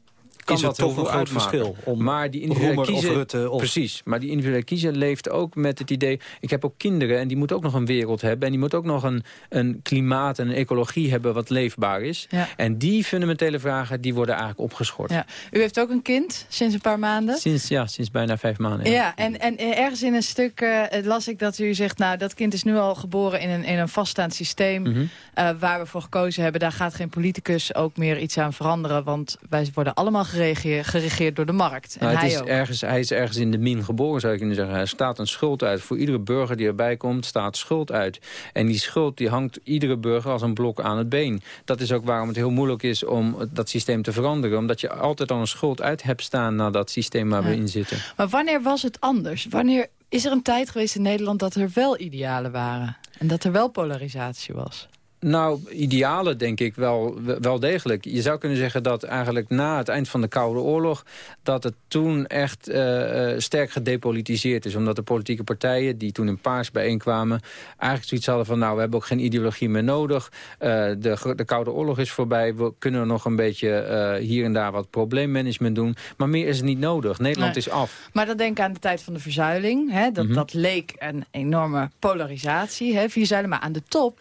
kan is het dat toch een groot verschil om maar die individuele Roemer of kiezer, Rutte of- Precies, maar die individuele kiezer leeft ook met het idee... ik heb ook kinderen en die moeten ook nog een wereld hebben... en die moeten ook nog een, een klimaat en een ecologie hebben wat leefbaar is. Ja. En die fundamentele vragen die worden eigenlijk opgeschort. Ja. U heeft ook een kind sinds een paar maanden. Sinds, ja, sinds bijna vijf maanden. Ja, en, en ergens in een stuk eh, las ik dat u zegt... nou, dat kind is nu al geboren in een, in een vaststaand systeem... Mhm. eh, waar we voor gekozen hebben. Daar gaat geen politicus ook meer iets aan veranderen... want wij worden allemaal geregeerd, geregeerd door de markt. En Nou, hij is ook. ergens, hij is ergens in de min geboren, zou je kunnen zeggen. Er staat een schuld uit. Voor iedere burger die erbij komt, staat schuld uit. En die schuld die hangt iedere burger als een blok aan het been. Dat is ook waarom het heel moeilijk is om dat systeem te veranderen. Omdat je altijd al een schuld uit hebt staan... naar dat systeem waar we in zitten. Maar wanneer was het anders? Wanneer is er een tijd geweest in Nederland dat er wel idealen waren? En dat er wel polarisatie was? Nou, idealen denk ik wel, wel degelijk. Je zou kunnen zeggen dat eigenlijk na het eind van de Koude Oorlog... dat het toen echt eh, eh, sterk gedepolitiseerd is. Omdat de politieke partijen die toen in Paars bijeenkwamen... eigenlijk zoiets hadden van, nou, we hebben ook geen ideologie meer nodig. Eh, de, de Koude Oorlog is voorbij. We kunnen nog een beetje hier en daar wat probleemmanagement doen. Maar meer is het niet nodig. Nederland Nee. is af. Maar dan denk ik aan de tijd van de verzuiling. Hè? Dat, Mhm. dat leek een enorme polarisatie. Hè? Vier zuilen, maar aan de top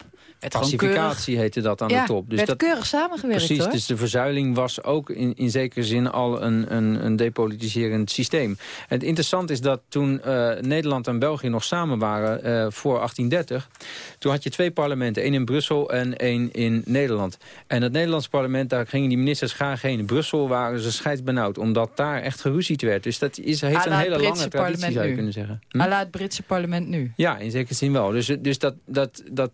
keurig... Pacificatie heette dat aan ja, de top. Dus werd dat, keurig samengewerkt, Precies, hoor. dus de verzuiling was ook in, in zekere zin al een, een, een depolitiserend systeem. En het interessante is dat toen eh, Nederland en België nog samen waren eh, voor 1830... toen had je twee parlementen, één in Brussel en één in Nederland. En het Nederlandse parlement, daar gingen die ministers graag heen. In Brussel waren ze scheidsbenauwd, omdat daar echt geruzied werd. Dus dat is, heeft een het hele lange traditie, zou je nu. kunnen zeggen. Hm? À la het Britse parlement nu. Ja, in zekere zin wel. Dus, dus dat, dat, dat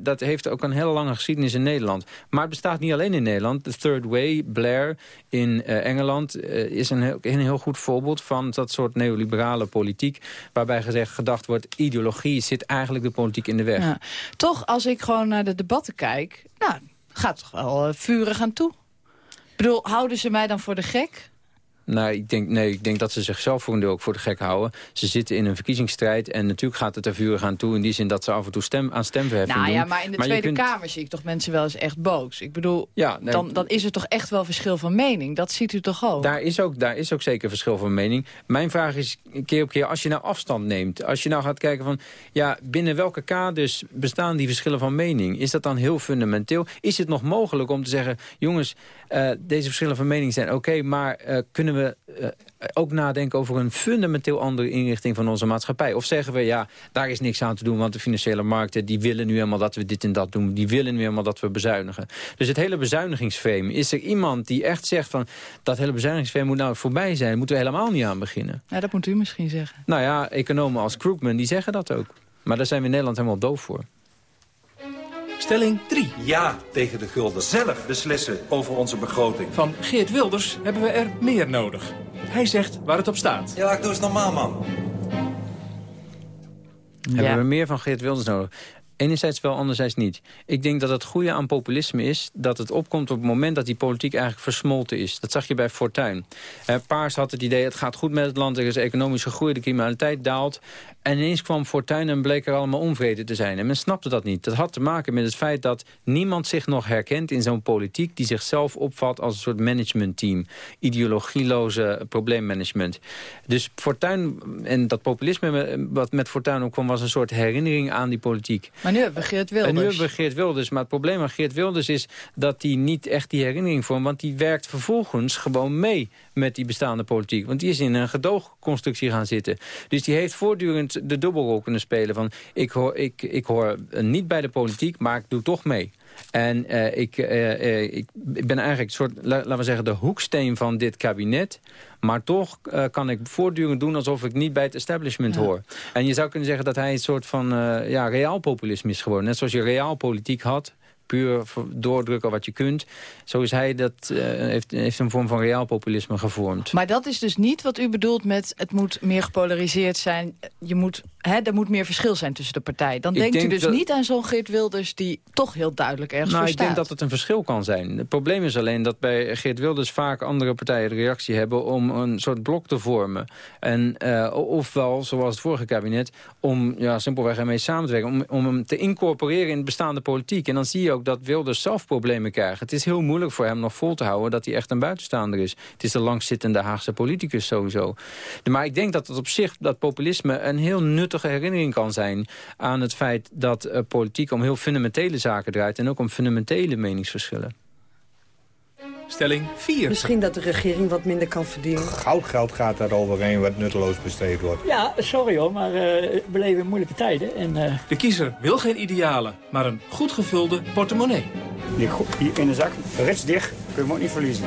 dat heeft ook een hele lange geschiedenis in Nederland. Maar het bestaat niet alleen in Nederland. The Third Way, Blair in eh, Engeland... eh, is een heel, een heel goed voorbeeld van dat soort neoliberale politiek... waarbij gezegd, gedacht wordt, ideologie zit eigenlijk de politiek in de weg. Ja. Toch, als ik gewoon naar de debatten kijk... nou, gaat toch wel eh, vurig aan toe. Ik bedoel, houden ze mij dan voor de gek? Nou, ik denk, nee, ik denk dat ze zichzelf voor een deel ook voor de gek houden. Ze zitten in een verkiezingsstrijd en natuurlijk gaat het er vurig aan toe... in die zin dat ze af en toe stem, aan stemverheffing Nou ja, maar in de Tweede kunt- Kamer zie ik toch mensen wel eens echt boos. Ik bedoel, Ja, nee, dan, dan is er toch echt wel verschil van mening. Dat ziet u toch ook? Daar is, ook, daar is ook zeker verschil van mening. Mijn vraag is keer op keer, als je nou afstand neemt... als je nou gaat kijken van, ja, binnen welke kaders bestaan die verschillen van mening? Is dat dan heel fundamenteel? Is het nog mogelijk om te zeggen, jongens, eh, deze verschillen van mening zijn oké... maar eh, kunnen we eh, ook nadenken over een fundamenteel andere inrichting van onze maatschappij? Of zeggen we, ja, daar is niks aan te doen... want de financiële markten die willen nu helemaal dat we dit en dat doen. Die willen nu helemaal dat we bezuinigen. Dus het hele bezuinigingsframe, is er iemand die echt zegt van... dat hele bezuinigingsframe moet nou voorbij zijn, moeten we helemaal niet aan beginnen. Ja, dat moet u misschien zeggen. Nou ja, economen als Krugman, die zeggen dat ook. Maar daar zijn we in Nederland helemaal doof voor. Stelling 3. Ja tegen de gulden. Zelf beslissen over onze begroting. Van Geert Wilders hebben we er meer nodig. Hij zegt waar het op staat. Ja, doe eens normaal, man. Hebben we meer van Geert Wilders nodig? Enerzijds wel, anderzijds niet. Ik denk dat het goede aan populisme is... dat het opkomt op het moment dat die politiek eigenlijk versmolten is. Dat zag je bij Fortuyn. Eh, Paars had het idee, het gaat goed met het land... er is economische groei, de criminaliteit daalt. En ineens kwam Fortuyn en bleek er allemaal onvrede te zijn. En men snapte dat niet. Dat had te maken met het feit dat niemand zich nog herkent... in zo'n politiek die zichzelf opvat als een soort managementteam. Ideologieloze probleemmanagement. Dus Fortuyn en dat populisme wat met Fortuyn opkwam... was een soort herinnering aan die politiek. Maar nu hebben we Geert Wilders. En nu hebben we Geert Wilders. Maar het probleem aan Geert Wilders is dat hij niet echt die herinnering vormt. Want die werkt vervolgens gewoon mee met die bestaande politiek. Want die is in een gedoogconstructie gaan zitten. Dus die heeft voortdurend de dubbelrol kunnen spelen. Van ik hoor, ik, ik hoor niet bij de politiek, maar ik doe toch mee. En eh, ik, eh, eh, ik ben eigenlijk een soort, la- laten we zeggen, de hoeksteen van dit kabinet. Maar toch kan ik voortdurend doen alsof ik niet bij het establishment hoor. En je zou kunnen zeggen dat hij een soort van uh, ja, realpopulisme is geworden. Net zoals je realpolitiek had, puur doordrukken wat je kunt. Zo is hij dat, uh, heeft, heeft een vorm van realpopulisme gevormd. Maar dat is dus niet wat u bedoelt met het moet meer gepolariseerd zijn. Je moet hè, er moet meer verschil zijn tussen de partijen. Dan Ik denkt u denk dus dat- niet aan zo'n Geert Wilders... die toch heel duidelijk ergens Nou, voor ik denk staat. dat het een verschil kan zijn. Het probleem is alleen dat bij Geert Wilders vaak andere partijen de reactie hebben om een soort blok te vormen. En eh, ofwel, zoals het vorige kabinet, om ja, simpelweg ermee samen te werken. Om, om hem te incorporeren in de bestaande politiek. En dan zie je ook dat Wilders zelf problemen krijgt. Het is heel moeilijk voor hem nog vol te houden dat hij echt een buitenstaander is. Het is de langzittende Haagse politicus sowieso. Maar ik denk dat het op zich, dat populisme, een heel nuttige herinnering kan zijn aan het feit dat eh, politiek om heel fundamentele zaken draait en ook om fundamentele meningsverschillen. Stelling 4. Misschien dat de regering wat minder kan verdienen. Goudgeld gaat daar overheen wat nutteloos besteed wordt. Ja, sorry hoor, maar eh, we leven in moeilijke tijden. En, eh, De kiezer wil geen idealen, maar een goed gevulde portemonnee. die hier in de zak, rits dicht, kun je hem ook niet verliezen.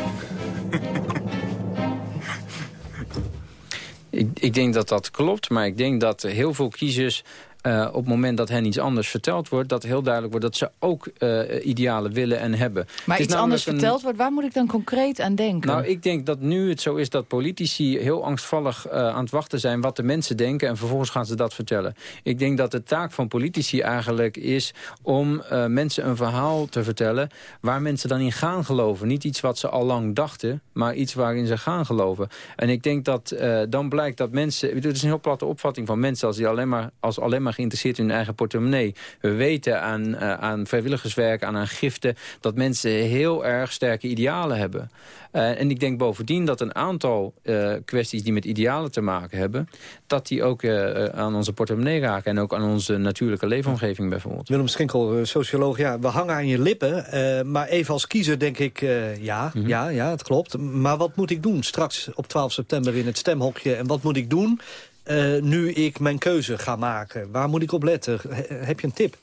Ik, ik denk dat dat klopt, maar ik denk dat heel veel kiezers... eh, op het moment dat hen iets anders verteld wordt... dat heel duidelijk wordt dat ze ook eh, idealen willen en hebben. Maar iets anders een- verteld wordt, waar moet ik dan concreet aan denken? Nou, ik denk dat nu het zo is dat politici heel angstvallig eh, aan het wachten zijn... wat de mensen denken en vervolgens gaan ze dat vertellen. Ik denk dat de taak van politici eigenlijk is om mensen een verhaal te vertellen... waar mensen dan in gaan geloven. Niet iets wat ze al lang dachten, maar iets waarin ze gaan geloven. En ik denk dat dan blijkt dat mensen... Het is een heel platte opvatting van mensen als die alleen maar, als alleen maar geïnteresseerd in hun eigen portemonnee. We weten aan, eh, aan vrijwilligerswerk, aan, aan giften... dat mensen heel erg sterke idealen hebben. Eh, en ik denk bovendien dat een aantal eh, kwesties die met idealen te maken hebben... dat die ook aan onze portemonnee raken... en ook aan onze natuurlijke leefomgeving bijvoorbeeld. Willem Schinkel, socioloog, ja, we hangen aan je lippen. maar even als kiezer denk ik, ja, Mhm. ja, ja, het klopt. Maar wat moet ik doen straks op 12 september in het stemhokje? En wat moet ik doen eh, nu ik mijn keuze ga maken? Waar moet ik op letten? He- heb je een tip?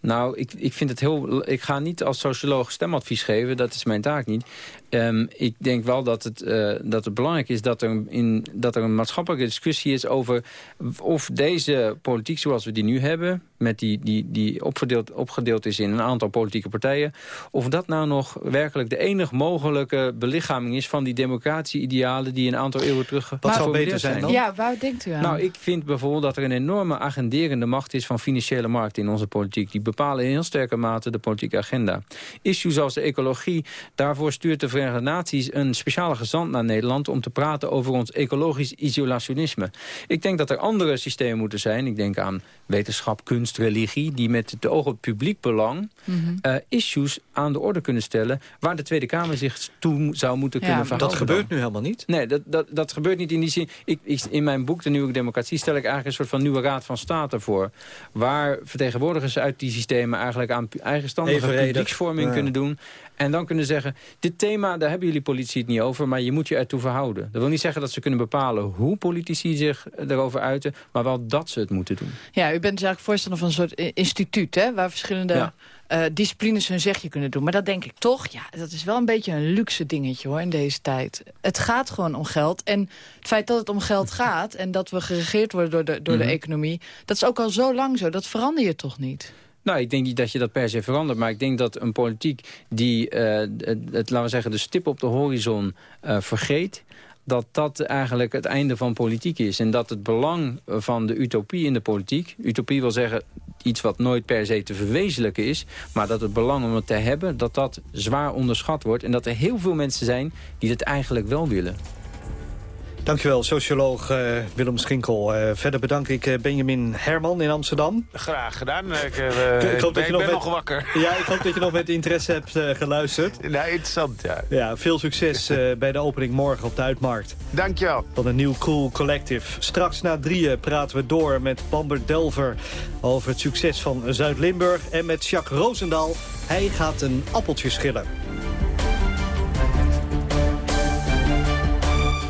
Nou, ik, ik vind het heel... Ik ga niet als socioloog stemadvies geven, dat is mijn taak niet. Ehm, ik denk wel dat het, eh, dat het belangrijk is dat er, in, dat er een maatschappelijke discussie is over of deze politiek zoals we die nu hebben, met die, die, die opgedeeld, opgedeeld is in een aantal politieke partijen, of dat nou nog werkelijk de enige mogelijke belichaming is van die democratische idealen die een aantal eeuwen terug Maar- geformuleerd zijn. Ja, waar denkt u aan? Nou, ik vind bijvoorbeeld dat er een enorme agenderende macht is van financiële markten in onze politiek. Die bepalen in heel sterke mate de politieke agenda. Issues als de ecologie, daarvoor stuurt de Verenigde Naties een speciale gezant naar Nederland om te praten over ons ecologisch isolationisme. Ik denk dat er andere systemen moeten zijn. Ik denk aan wetenschap, kunst, religie, die met het oog op publiek belang Mhm. eh, issues aan de orde kunnen stellen waar de Tweede Kamer zich toe zou moeten Ja, kunnen verhouden. dat gebeurt nu helemaal niet. Nee, dat, dat, dat gebeurt niet in die zin. Ik, ik, in mijn boek De Nieuwe Democratie stel ik eigenlijk een soort van nieuwe raad van state voor. Waar vertegenwoordigers uit die systemen eigenlijk aan eigenstandige publieksvorming Ja. kunnen doen. En dan kunnen zeggen, dit thema, daar hebben jullie politici het niet over, maar je moet je ertoe verhouden. Dat wil niet zeggen dat ze kunnen bepalen hoe politici zich erover uiten, maar wel dat ze het moeten doen. Ja, u bent dus eigenlijk voorstander van een soort i- instituut... Hè, waar verschillende Ja. eh, disciplines hun zegje kunnen doen. Maar dat denk ik toch, ja, dat is wel een beetje een luxe dingetje hoor in deze tijd. Het gaat gewoon om geld. En het feit dat het om geld gaat... en dat we geregeerd worden door de, door Mhm. de economie... dat is ook al zo lang zo. Dat verander je toch niet? Nou, ik denk niet dat je dat per se verandert. Maar ik denk dat een politiek die, eh, het, laten we zeggen, de stip op de horizon eh, vergeet dat dat eigenlijk het einde van politiek is. En dat het belang van de utopie in de politiek... utopie wil zeggen iets wat nooit per se te verwezenlijken is... maar dat het belang om het te hebben, dat dat zwaar onderschat wordt... en dat er heel veel mensen zijn die het eigenlijk wel willen. Dankjewel, socioloog eh, Willem Schinkel. Eh, verder bedank ik eh, Benjamin Herman in Amsterdam. Graag gedaan. Ik, Ik hoop dat je nog ben met- nog wakker. Ja, ik hoop dat je nog met interesse hebt geluisterd. Nou, interessant, ja. Ja, veel succes bij de opening morgen op de Uitmarkt. Dankjewel. Van een nieuw Cool Collective. Straks na drieën praten we door met Bamber Delver... over het succes van Zuid-Limburg. En met Jacques Roosendaal. Hij gaat een appeltje schillen.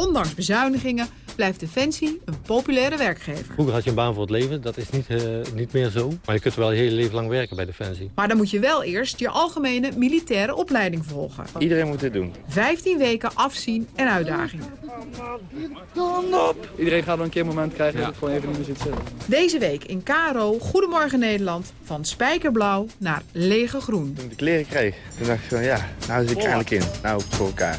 Ondanks bezuinigingen blijft Defensie een populaire werkgever. Vroeger had je een baan voor het leven, dat is niet, uh, niet meer zo. Maar je kunt wel je hele leven lang werken bij Defensie. Maar dan moet je wel eerst je algemene militaire opleiding volgen. Iedereen moet dit doen. 15 weken afzien en uitdagingen. Iedereen gaat wel een keer een moment krijgen dat het gewoon even niet meer zit zitten. Deze week in Karo, Goedemorgen Nederland, van spijkerblauw naar lege groen. Toen ik de kleren kreeg, toen dacht ik van ja, nou zit ik eigenlijk in. Nou, voor elkaar.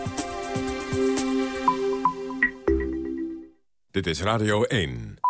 Dit is Radio 1.